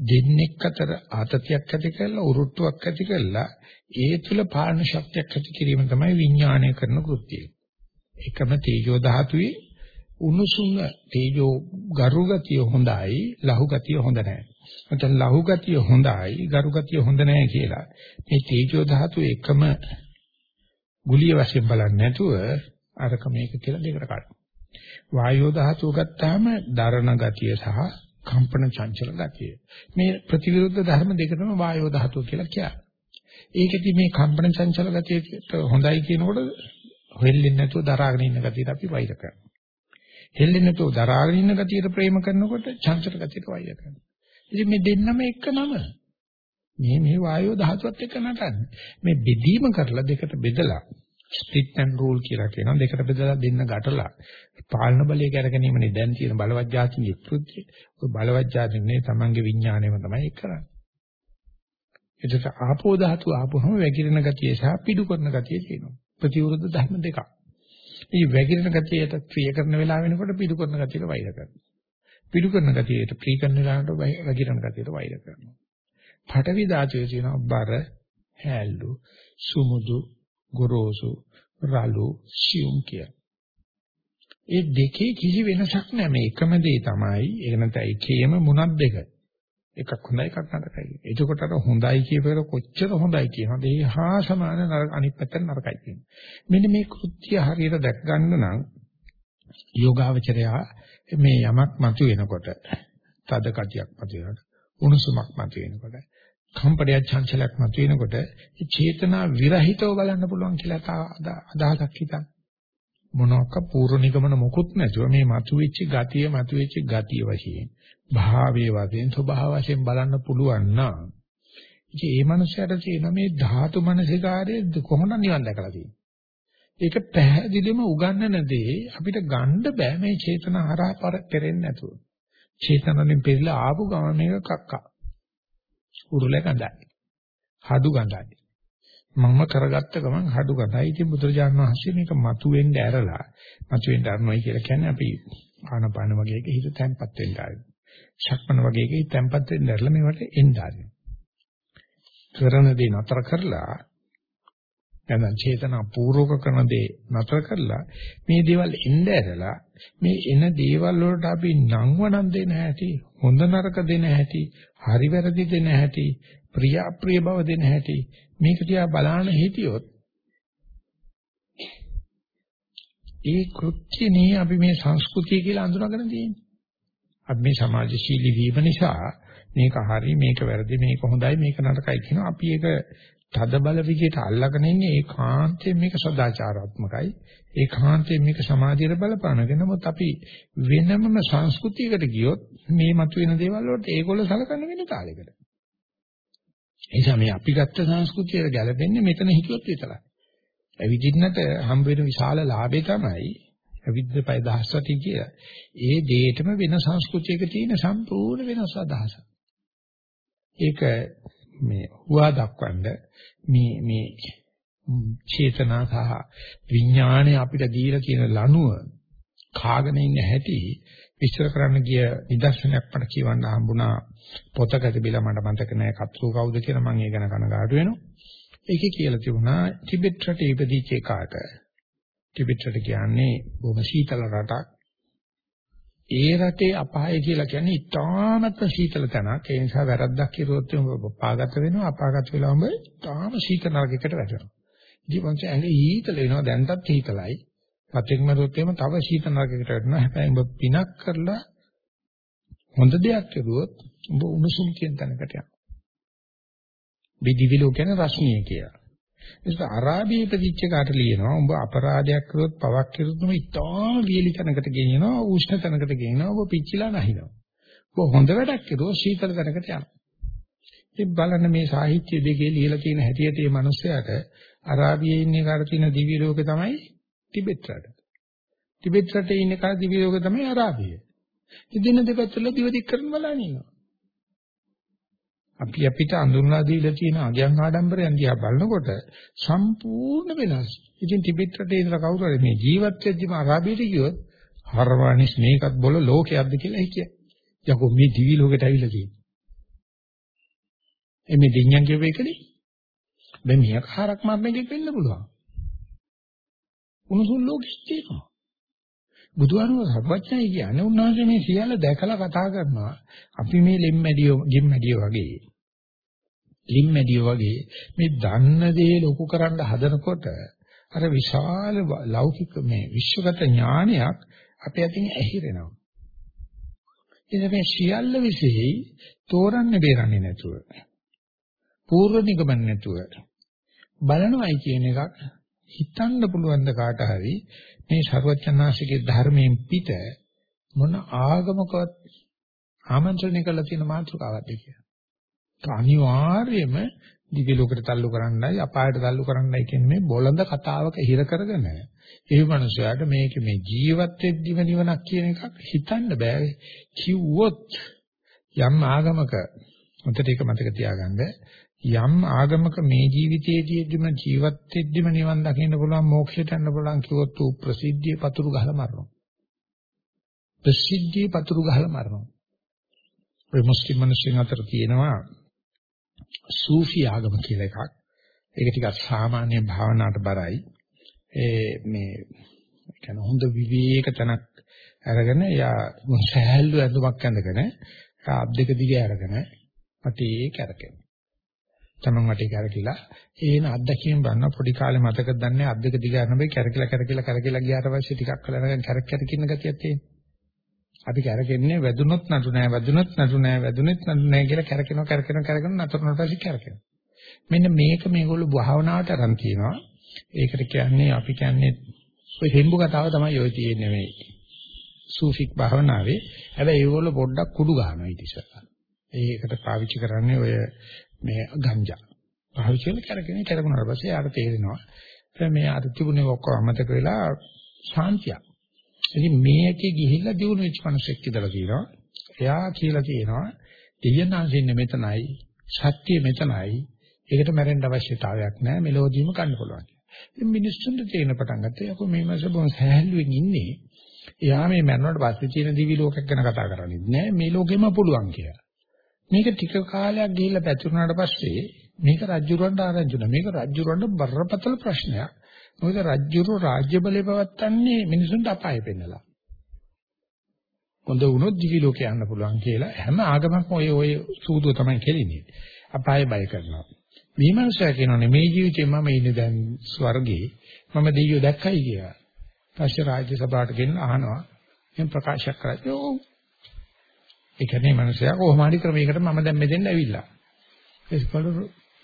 දෙන්නෙක් අතර ආතතියක් ඇති කරලා උරුට්ටුවක් ඇති කරලා ඒ තුල පාලන ශක්තියක් ඇති කිරීම තමයි විඥාණය කරන කෘත්‍යය. එකම තේජෝ ධාතුවේ උණුසුම තේජෝ ගරු ගතිය හොඳයි ලහු ගතිය හොඳ නැහැ. නැත්නම් ලහු ගතිය හොඳයි, ගරු ගතිය හොඳ නැහැ කියලා. මේ තේජෝ ධාතු එකම ගුලිය වශයෙන් බලන්නේ නැතුව අරක මේක කියලා දෙකට කඩනවා. වායෝ ධාතුව ගත්තාම දරණ ගතිය සහ කම්පන චංචල ගතිය. මේ ප්‍රතිවිරුද්ධ ධර්ම දෙකම වායෝ ධාතුව කියලා කියන්නේ. ඒකෙදි මේ කම්පන චංචල ගතියට හොඳයි කියනකොට හෙල්ලෙන්නේ නැතුව දරාගෙන ඉන්න ගතියට අපි වෛර කරනවා. හෙල්ලෙන්නේ නැතුව දරාගෙන ඉන්න ගතියට ප්‍රේම කරනකොට චංචල ගතියට වෛර කරනවා. ඉතින් මේ දෙන්නම එක නම. මේ මේ වායෝ ධාතුවත් එක්ක නටන්නේ. මේ බෙදීම කරලා දෙකට බෙදලා ස්ට්‍රික්ට් ඇන්ඩ් රූල් කියලා කියනවා. දෙකට බෙදලා දෙන්න ගැටලා. පාලන බලය ගැනීමනේ දැන් තියෙන බලවත් ජාතියේ කෘත්‍යය. ඔය බලවත් ජාතින්නේ තමන්ගේ විඥාණයම තමයි කරන්නේ. එතකොට ආපෝ ධාතු ආපුවම වැగిරෙන ගතිය සහ පිඩු කරන ගතිය තියෙනවා. ප්‍රතිවිරුද්ධ ධර්ම දෙකක්. මේ වැగిරෙන ගතියට ක්‍රිය කරන වෙලාව වෙනකොට පිඩු කරන ගතියට වෛර කරනවා. පිඩු කරන ගතියට ක්‍රිය කරන වෙලාවට වැగిරෙන ගතියට වෛර කරනවා. පඨවි ධාතුවේ තියෙනවා බර, හැල්ලු, සුමුදු, ගොරෝසු, රළු, සියුම් කිය. ඒ දෙකේ කිසි වෙනසක් නැහැ. මේ එකම දේ තමයි. ඒක නැත්නම් එකේම මුණක් දෙක. එකක් හොඳයි එකක් නරකයි. එතකොට අර හොඳයි කියපේක කොච්චර හොඳයි කියනද ඒ හා සමාන නරක අනිත් පැත්තට නරකයි කියනවා. මෙන්න මේ කෘත්‍ය හරියට දැක් ගන්න නම් යෝගාවචරයා මේ යමක් මතුවෙනකොට තද කතියක් මතුවෙනකොට උණුසුමක් මතුවෙනකොට කම්පඩයක් චංචලයක් මතුවෙනකොට ඒ චේතනා විරහිතව බලන්න පුළුවන් කියලා අදහසක් හිතන්න. මොනවාක පූර්ව නිගමන මොකුත් නැතුව මේ මතුවෙච්ච ගතිය මතුවෙච්ච ගතිය වශයෙන් භාවයේ වශයෙන් ස්වභාව වශයෙන් බලන්න පුළුවන් නම් ඉතින් ඒ මනුස්සයාට තියෙන මේ ධාතු මනසිකාරයේ කොහොමද නිවන් දැකලා තියෙන්නේ? ඒක පැහැදිලිවම උගන්නන දේ අපිට ගන්න බෑ මේ චේතන හරහා පෙරෙන්නේ නැතුව. චේතනෙන් පෙරලා ආපු ගමන මේක කක්කා. උරුල ගඳයි. හඩු ගඳයි. මම කරගත්ත ගමන් හඩු ගඳයි. ඉතින් බුදුරජාණන් වහන්සේ මේක මතුවෙන්න ඇරලා මතුවෙන්න අරනොයි කියලා කියන්නේ අපි ආනපාන වගේ එක හිත තැම්පත් වෙන්න ආරයි. ශක්මන වගේ එක හිත තැම්පත් වෙන්න ඇරලා මේවට එන්න ආරයි. කරන දේ නතර කරලා නැත්නම් චේතනා පූර්වක කරන දේ නතර කරලා මේ දේවල් එන්න ඇරලා මේ එන දේවල් වලට අපි නම් වණන් දෙන හැටි හොඳ නරක දෙන හැටි හරි වැරදි දෙන හැටි ප්‍රිය අප්‍රිය බව දෙන හැටි මේක දිහා බලාන හිටියොත් ඒ කෘත්‍යනේ අපි මේ සංස්කෘතිය කියලා අඳුනගෙන තියෙන්නේ. අපි මේ සමාජශීලී වීම නිසා මේක හරි මේක වැරදි මේක හොඳයි මේක නරකයි කියන අපි ඒක තද බල විදිහට අල්ලගෙන ඉන්නේ ඒකාන්තයෙන් මේක සදාචාරාත්මකයි ඒකාන්තයෙන් මේක සමාධියට බලපානගෙන නමුත් අපි වෙනමම සංස්කෘතියකට ගියොත් මේ මතුවෙන දේවල් වලට ඒගොල්ලෝ සලකන වෙන තාලයකට එනිසා මේ අපි ගත්ත සංස්කෘතියට ගැලපෙන්නේ මෙතන හිතුවොත් විතරයි. ඇවිදින්නට හම්බ වෙන විශාල ලාභය තමයි ඇවිද්ද පය දහස්වටි කිය. ඒ දෙයටම වෙන සංස්කෘතියක තියෙන සම්පූර්ණ වෙනස් අදහසක්. ඒක මේ හුවා දක්වන්න මේ මේ චේතනා සහ විඥාණය අපිට දීලා තියෙන ලනුව කාගෙන ඉන්න හැටි විස්තර කරන්න ගිය නිදර්ශනයක් මට කියවන්න හම්බුණා පොතක තිබිලා මට මතක නෑ කතුරු කවුද කියලා මම ඒ ගැන කනගාටු වෙනවා. ඒකේ කියලා තිබුණා ටිබෙට් රටේ ඉපදිච්ච එකාට. ටිබෙට් රට කියන්නේ බොහොම සීතල රටක්. ඒ රටේ අපාය කියලා කියන්නේ ඉතාමත් සීතල තැනක්. ඒ නිසා වැරද්දක් කිරුවොත් උඹ පාගත වෙනවා. අපාගත වෙලා උඹ තාම සීතල නරකයකට වැටෙනවා. ඉතින් මං ඇඟ ඊතල වෙනවා දැන්ටත් ඊතලයි. සත්‍යෙක් මරුවොත් එහෙම තව සීතල නරකයකට වැටෙනවා. හැබැයි උඹ පිනක් කරලා හොඳ දෙයක් කරුවොත් උඹ උණුසුම් කියන තැනකට යනවා. බිදිවිලෝ කියන්නේ රශ්මිය කියලා. ඒක අරාබියේ ඉපදිච්ච කාට ලියනවා උඹ අපරාධයක් කරොත් පවක් කරොත් උඹ ඉතාම වියලි තැනකට ගෙනියනවා උෂ්ණ තැනකට ගෙනියනවා උඹ පිච්චිලා නැහිනවා. උඹ හොඳ වැඩක් කරුවොත් සීතල තැනකට යනවා. ඉතින් බලන්න මේ සාහිත්‍ය දෙකේ ලියලා තියෙන හැටියට මේ මිනිස්යාට අරාබියේ ඉන්න කාට තියෙන දිව්‍ය ලෝකේ තමයි ටිබෙට් රට. ටිබෙට් රටේ ඉන්න කාට දිව්‍ය ලෝකේ තමයි අරාබිය. ඉතින් දෙපැත්තල දිව දික් කරන බලන ඉන්නවා. අපි අපිට අඳුන්ලා දීලා තියෙන අගයන් ආඩම්බරයන් දිහා බලනකොට සම්පූර්ණ වෙනස්. ඉතින් ටිබෙට් රටේ ඉඳලා කවුරු හරි මේ ජීවත් වෙද්දිම අරාබියට ගියොත් හරවනිස් මේකත් බොල ලෝකයක්ද කියලා හිකිය. යකෝ මේ දිවි ලෝකෙට ඇවිල්ලා තියෙන්නේ. එමේ දෙඤ්ඤන් කියව එකනේ. දැන් මියක් හරක් මරණ එකෙක් වෙන්න පුළුවන්. උණුසුම් ලෝකෙත් තියෙනවා. බුදුහාමුදුරුවෝ සර්වඥයි කියන්නේ උන්වහන්සේ මේ සියල්ල දැකලා කතා කරනවා. අපි මේ ලෙම්මැඩියෝ ගෙම්මැඩියෝ වගේ. ලිම්මැඩියෝ වගේ මේ දන්න දේ ලොකු කරන්න හදනකොට අර විශාල ලෞකික මේ විශ්වගත ඥානයක් අපේ අතින් ඇහිරෙනවා. ඉතින් මේ සියල්ල විසෙහි තෝරන්නේ බේරන්නේ නැතුව. පූර්ව නිගමන නැතුව බලනවයි කියන එකක් හිතන්න පුළුවන් ද කාට හරි මේ ਸਰවචනාසිකේ ධර්මයෙන් පිට මොන ආගමකවත් ආමන්ත්‍රණය කළ තියෙන මාතෘකාවක්ද කියලා. අනිවාර්යයෙන්ම දිව්‍ය ලෝකෙට තල්ලු කරන්නයි අපායට තල්ලු කරන්නයි කියන්නේ මේ බොළඳ කතාවක හිර කරගෙන ඒ මනුස්සයාට මේක මේ ජීවත් වෙද්දිම නිවනක් කියන එකක් හිතන්න බෑ කිව්වොත් යම් ආගමක උන්ට ඒක මතක තියාගන්න යම් ආගමක මේ ජීවිතයේදීම ජීවත් වෙද්දිම නිවන් දකින්න පුළුවන් මොක්ෂයට යන්න පුළුවන් කිව්වොත් ඌ ප්‍රසිද්ධිය පතුරු ගහලා මරනවා ප්‍රසිද්ධිය පතුරු ගහලා මරනවා ඔය මුස්ලිම් මිනිස්සුන් අතර තියෙනවා සූෆි ආගම කියලා එකක්. ඒක ටිකක් සාමාන්‍ය භාවනාවට බරයි. ඒ මේ කියන හොඳ විවේක තනක් අරගෙන යා සහැල්ලු ඇඳුමක් ඇඳගෙන අබ් දෙක දිගේ අරගෙන අතේ කැරකෙන. තමන් වටේ කැරකිලා ඒන අත්දැකීම් ගන්න පොඩි කාලේ මතකද දන්නේ අත් දෙක දිග අරන බයි කැරකිලා කැරකිලා කැරකිලා ගියාට පස්සේ ටිකක් කලන කැරක් කැරකින්න ගතියක් තියෙනවා. අපි කැරකෙන්නේ වැදුනොත් නටු නෑ වැදුනොත් නටු නෑ වැදුනෙත් නටු නෑ කියලා කැරකෙනවා කැරකෙනවා කැරකෙනවා නතර පස්සේ කැරකෙනවා. මෙන්න මේක මේගොල්ලෝ භාවනාවට අරන් තියනවා. ඒකට කියන්නේ අපි කියන්නේ ඔය හෙම්බු කතාව තමයි ඔය තියෙන්නේ මේ සූෆික් භාවනාවේ. හැබැයි ඒගොල්ලෝ පොඩ්ඩක් කුඩු ගන්නවා ඊට ඉස්සෙල්ලා. ඒකට පාවිච්චි කරන්නේ ඔය මේ ගංජා. පාවිච්චි කරන කරගෙන කරගුණාට පස්සේ යාට තේරෙනවා. මේ අර තිබුණේ ඔක්කොම අමතක වෙලා ශාන්තියක්. ඉතින් මේකේ ගිහිල්ලා දිනු වෙච්ච මිනිස්සෙක් ඉඳලා තියෙනවා. එයා කියලා තියෙනවා දෙයනාසින්න මෙතනයි, සත්‍ය මෙතනයි. ඒකට මැරෙන්න අවශ්‍යතාවයක් නැහැ. මෙලෝදීම ගන්න පුළුවන්. ඉතින් මිනිස්සුන්ට තේරෙන පටන් ගත්තා. යකෝ මේ මාස බොහොම සහැල්ලුවෙන් ඉන්නේ. එයා මේ මැරුණාට පස්සේ තියෙන දිවි ලෝකයක් ගැන කතා කරන්නේ නැහැ. මේ ලෝකෙම පුළුවන් කියලා. මේක ටික කාලයක් ගිහිල්ලා පැතුරුනාට පස්සේ මේක රජ්ජුරවන්ට ආරංචි වුණා. මේක රජ්ජුරවන්ට බරපතල ප්‍රශ්නයක්. මොකද රජ්ජුරු රාජ්‍ය බලය පවත්තන්නේ මිනිසුන්ට අපාය පෙන්නලා. හොඳ වුණොත් දිවි ලෝකේ යන්න පුළුවන් කියලා හැම ආගමක්ම ඔය ඔය සූදුව තමයි කෙලින්නේ. අපාය බය කරනවා. මේ මනුස්සයා කියනවානේ මේ ජීවිතේ මම ඉන්නේ දැන් ස්වර්ගේ මම දෙයියෝ දැක්කයි කියලා. පස්සේ රාජ්‍ය සභාවට ගෙන්න අහනවා. එහෙන් ප්‍රකාශ කරලා ඔව්. ඒ කියන්නේ මනුස්සයා කොහොම හරි ක්‍රමයකට මම දැන් මෙතෙන් ඇවිල්ලා. ඒස්වල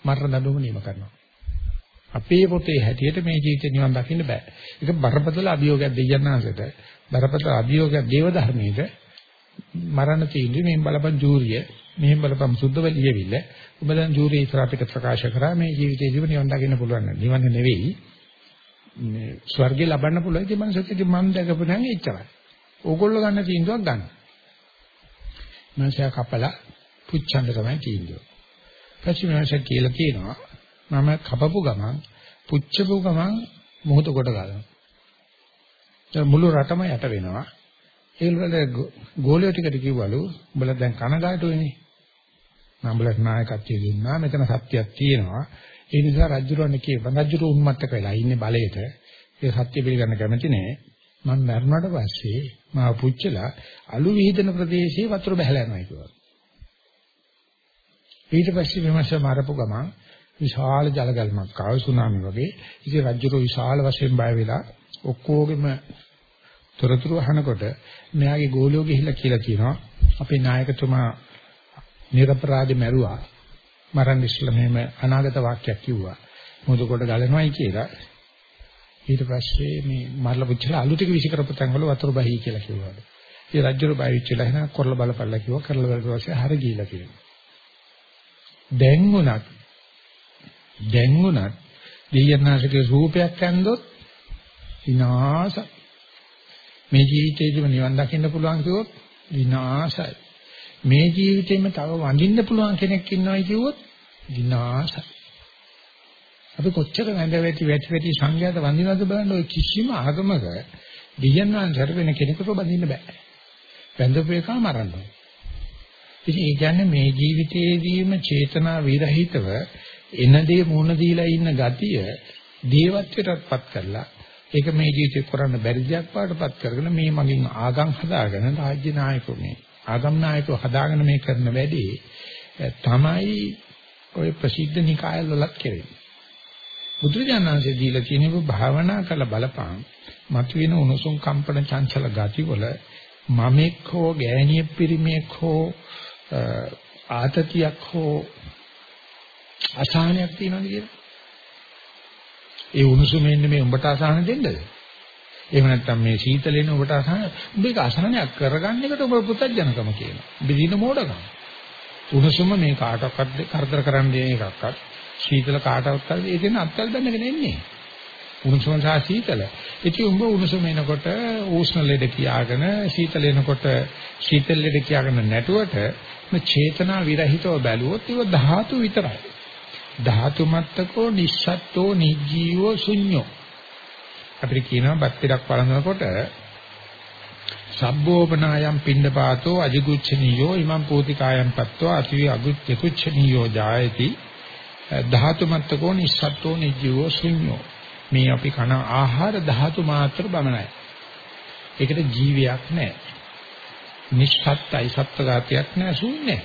මරණ දඬුවම නියම කරනවා. අපේ පොතේ හැටියට මේ ජීවිතේ නිවන් දකින්න බෑ. ඒක බරපතල අභියෝගයක් දෙයයන් ආසයට. බරපතල අභියෝගයක් දේව ධර්මයේද මරණ තීන්දුව මෙහෙන් බලපන් ජූරිය මෙහෙන් බලපන් සුද්ධ වෙලියවිල්ල ඔබ දැන් ජූරිය ඉස්සර අපිට ප්‍රකාශ කරා මේ ජීවිතේදීම නිවන් දකින්න පුළුවන් නේද නිවන් නෙවෙයි මේ ස්වර්ගය ලබන්න පුළුවන් ඉතින් මනසකදී මම දැකපු නම් එච්චරයි ඕගොල්ලෝ ගන්න තීන්දුවක් ගන්න මනසයා කපලා පුච්චන්න තමයි තීන්දුව පස්සේ මනස කියලා කියනවා මම කපපු ගමන් පුච්චපු ගමන් මොහොත කොට ගන්නවා. මුළු රටම යට වෙනවා. ඒවල ගෝලියෝ ටිකට කිව්වලු උඹලා දැන් කනගාටු වෙන්නේ. මම උඹලට නායකත්වය දුන්නා මෙතන සත්‍යයක් තියෙනවා. ඒ නිසා රජුරවන්න කියපන් රජුරු උන්මත්තක වෙලා ඉන්නේ බලයට. ඒ සත්‍ය පිළිගන්න කැමති නෑ. මම මරණයට පස්සේ මාව පුච්චලා අලු විහිදෙන ප්‍රදේශයේ වතුර බහලා යනවා කිව්වා. ඊට පස්සේ විමර්ශ මාරපු ගමන් විශාල ජලගල්මක් ආව සුනාමි වගේ. ඉතින් රජුරෝ විශාල වශයෙන් බය වෙලා ඔක්කොගෙම තොරතුරු අහනකොට මෙයාගේ ගෝලියෝ ගිහිල්ලා කියලා කියනවා අපේ නායකතුමා නිර්පරාධ මැරුවා. මරන්න ඉස්සෙල්ලා මෙහෙම අනාගත වාක්‍යයක් කිව්වා. මොකද කොට ගලනවායි කියලා. ඊට පස්සේ මේ මරලා පුච්චලා අලු ටික විසි කරපු තැන් වල වතුර බහී කියලා කිව්වා. ඒ රජුරු බය වෙච්චලා එහෙනම් කරලා බලපල්ලා කිව්වා. කරලා බලලා පස්සේ හර ගිහිලා කියනවා. දැන් උනත් දැන් උනත් දෙයයන්ාශකේ රූපයක් ඇන්දොත් විනාශයි. මේ ජීවිතේදීම නිවන් දකින්න පුළුවන් කිව්වොත් විනාශයි. මේ ජීවිතේම තව වඳින්න පුළුවන් කෙනෙක් ඉන්නවයි කිව්වොත් විනාශයි. අපි කොච්චර වැඳ වැටි වැටි වැටි සංඝයාත වඳිනවද බලන්න ඔය කිසිම ආගමක දෙයයන්ාශර වෙන කෙනෙකුට බඳින්න බෑ. වැඳපු එක මරන්න. ඉතින් ඒ කියන්නේ මේ ජීවිතයේදීම චේතනා විරහිතව එන දේ මුණ දීලා ඉන්න ගතිය දේවත්වයටත්පත් කරලා ඒක මේ ජීවිතේ කරන්න බැරි දෙයක් පාටපත් කරගෙන මේ මගින් ආගම් හදාගෙන රාජ්‍ය නායකෝ මේ ආගම් නායකෝ හදාගෙන මේ කරන වැඩේ තමයි ඔය ප්‍රසිද්ධ නිකාය වලත් කෙරෙන්නේ. බුදුරජාණන්සේ දීලා තියෙන භාවනා කළ බලපං මතුවෙන උණුසුම් කම්පන චංචල ගති වල මමෙක් හෝ ගෑණියෙක් පිරිමියෙක් හෝ ආතතියක් හෝ අසහනයක් තියෙනවද කියලා? ඒ උණුසුමෙන් මේ උඹට අසහන දෙන්නද? එහෙම නැත්නම් මේ සීතලෙන් ඔබට අසහන උඹ ඒක අසහනයක් කරගන්න එකට ඔබ පුතඥකම කියනවා. උඹ දින මොඩකම. උණුසුම මේ කාටවත් කරදර කරන්න දෙන එකක්වත් සීතල කාටවත් කරදර ඒ දෙන අත්කල් දැනගෙන එන්නේ. උණුසුම සහ සීතල. ඉතින් උඹ උණුසුම එනකොට උෂ්ණ ලෙඩ කියාගෙන සීතල එනකොට සීතල ලෙඩ කියාගෙන නැටුවට මේ චේතනා විරහිතව බැලුවොත් ඒව ධාතු විතරයි. ධාතු මත්තකෝ නිස්සත්තෝ නිජීවෝ ශුඤ්ඤෝ. අපිට කියනවා බත් ටිකක් වළඳනකොට සබ්බෝපනායම් පිණ්ඩපාතෝ අජිගුච්ඡනියෝ ඉමං පෝතිකායම් පත්වා අතිවි අගුච්ඡනියෝ ජායති ධාතු මත්තකෝ නිස්සත්තෝ නිජීවෝ ශුඤ්ඤෝ මේ අපි කන ආහාර ධාතු මාත්‍ර බමනයි. ඒකට ජීවයක් නැහැ. නිස්සත්තයි සත්ත්වගතයක් නැහැ ශුන්‍යයි.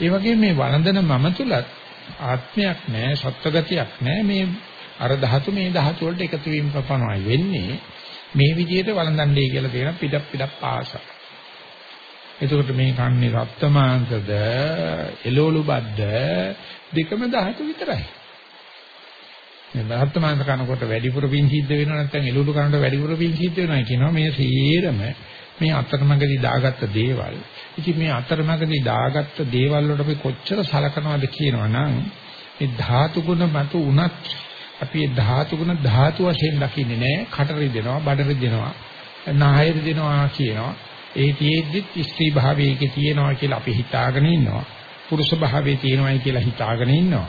ඒ වගේ මේ වළඳන මම තුලත් ආත්මයක් නැහැ සත්ත්වගතියක් නැහැ මේ අර ධාතු මේ ධාතු වලට එකතු වීම පපනවයි වෙන්නේ මේ විදිහට වළඳන්නේ කියලා කියන පිටක් පිටක් පාස. එතකොට මේ කන්නේ රත්ත්‍මාංශද එළවලු බද්ද දෙකම ධාතු විතරයි. මේ වර්තමාන කනකොට වැඩිපුර පින් සිද්ධ වෙනවා නැත්නම් එළුළු කනකොට වැඩිපුර පින් සිද්ධ වෙනවා කියනවා මේ සීරම මේ අතරමඟදී දාගත්ත දේවල්. ඉතින් මේ අතරමඟදී දාගත්ත දේවල් වලට අපි කොච්චර සලකනවද කියනවනම් මේ ධාතු ගුණ මත උනත් අපි මේ ධාතු ගුණ ධාතු වශයෙන් දකින්නේ නැහැ. කට රිදෙනවා, බඩ රිදෙනවා, නාය රිදෙනවා කියනවා. ඒ තියෙද්දිත් ස්ත්‍රී භාවයේක තියෙනවා කියලා අපි හිතාගෙන ඉන්නවා. පුරුෂ භාවයේ තියෙනවායි කියලා හිතාගෙන ඉන්නවා.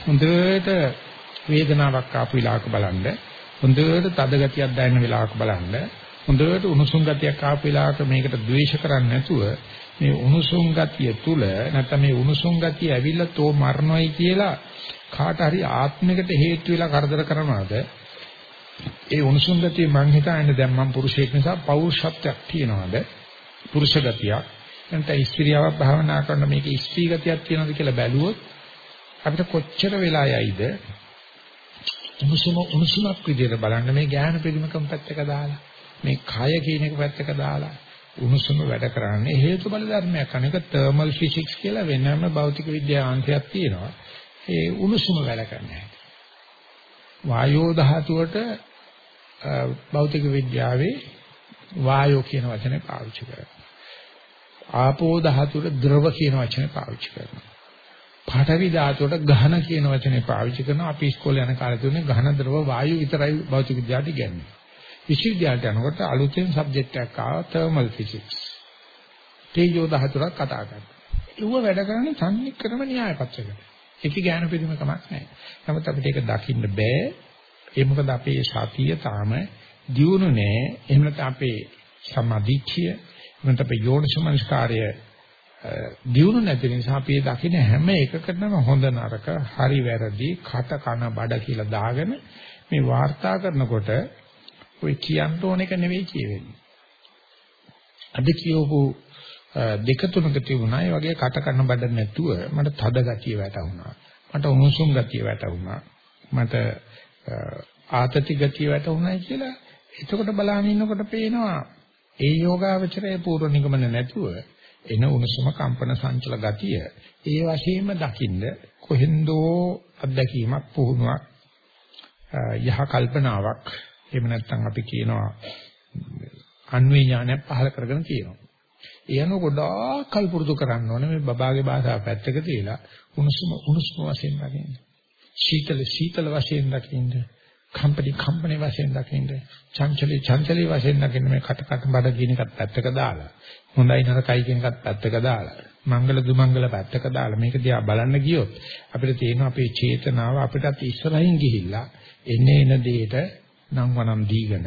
හොඳට වේදනාවක් ආපු වෙලාවක බලන්න හොඳට තද ගතියක් දැනෙන වෙලාවක බලන්න හොඳට උණුසුම් ගතියක් ආපු වෙලාවක මේකට ද්වේෂ කරන්නේ නැතුව මේ උණුසුම් ගතිය තුල නැත්නම් මේ උණුසුම් ගතිය ඇවිල්ලා තෝ මරණොයි කියලා කාට හරි ආත්මයකට හේතු වෙලා කරදර කරනවාද ඒ උණුසුම් ගතිය මං හිතන්නේ දැන් මම පුරුෂයෙක් නිසා පෞරුෂත්වයක් තියනවාද? පුරුෂ ගතියක්. නැත්නම් ස්ත්‍රියාවක් භාවනා කරන මේකේ ස්ත්‍රී ගතියක් තියනවාද කියලා බැලුවොත් අපිට කොච්චර වෙලා යයිද? උණුසුම උණුසුමක් විදිහට බලන්න මේ ඥාන පිළිමකම් පැත්තක දාලා මේ කය කියන එක පැත්තක දාලා උණුසුම වැඩ කරන්නේ හේතුඵල ධර්මයක් අනේක තර්මල් ෆිසික්ස් කියලා වෙනම භෞතික විද්‍යා අංශයක් තියෙනවා. ඒ උණුසුම වැඩ කරන්නේ වායෝ ධාතුවට භෞතික විද්‍යාවේ වායෝ කියන වචනේ පාවිච්චි කරනවා ආපෝ ධාතුවට ද්‍රව කියන වචනේ පාවිච්චි කරනවා පඨවි ධාතුවට ඝන කියන වචනේ පාවිච්චි කරනවා අපි ඉස්කෝලේ යන කාලේ තුනේ ඝන ද්‍රව වායු විතරයි භෞතික විද්‍යාවට ඉගෙනන්නේ. විශ්වවිද්‍යාලයට යනකොට අලුතෙන් සබ්ජෙක්ට් එකක් ආවා තර්මල් ෆිසික්ස්. තේජෝ ධාතුවක් කතා කරනවා. ඌව වැඩ කරන්නේ සංනික්‍රම න්‍යාය පත්‍රයකට. ඒක ඥාන පිළිම කමක් නැහැ. නමුත් අපිට ඒක දකින්න බෑ. ඒ මොකද අපේ සතිය තාම දියුණු නෑ. එහෙම නැත්නම් අපේ සමාධිච්ඡය එහෙම නැත්නම් අපේ යෝනිසමනස්කාරය දියුණු නැති නිසා අපි දකින හැම එකකටම හොඳ නරක හරි වැරදි කට කන බඩ කියලා දාගෙන මේ වාර්තා කරනකොට ඔය කියන්න ඕන එක නෙවෙයි කියවෙන්නේ. අද කියවපු දෙක තුනක තිබුණා ඒ වගේ කට කන බඩ නැතුව මට තද ගතිය වැටුණා. මට උණුසුම් ගතිය වැටුණා. මට ආතති ගතිය වැටුණා කියලා එතකොට බලන්න ඉන්නකොට පේනවා ඒ යෝගාවචරයේ පූර්ව නිගමන නැතුව එන උණුසුම කම්පන සංචල ගතිය ඒ වශයෙන්ම දකින්න කොහෙන්දෝ අත්දැකීමක් පුහුණුවක් යහ කල්පනාවක් එහෙම නැත්නම් අපි කියනවා අන්වේ ඥානය පහල කරගෙන තියෙනවා. ඒ අනුව ගොඩාක් කල් පුරුදු කරන්න ඕනේ මේ බබාගේ භාෂාව පැත්තක තියලා උණුසුම උණුසුම වශයෙන් දකින්න. සීතල සීතල වශයෙන් දකින්න. කම්පනි කම්පනි වශයෙන් දකින්න. චංචලී චංචලී වශයෙන් දකින්න මේ කට කට බඩ කියන එකත් පැත්තක දාලා. හොඳයි නරකයි කියන එකත් පැත්තක දාලා මංගල දුමංගල පැත්තක දාලා මේක දිහා බලන්න ගියොත් අපිට තියෙන අපේ චේතනාව අපිටත් ඉස්සරහින් ගිහිල්ලා එන්නේ එන දෙයට නම් වනම් දීගෙන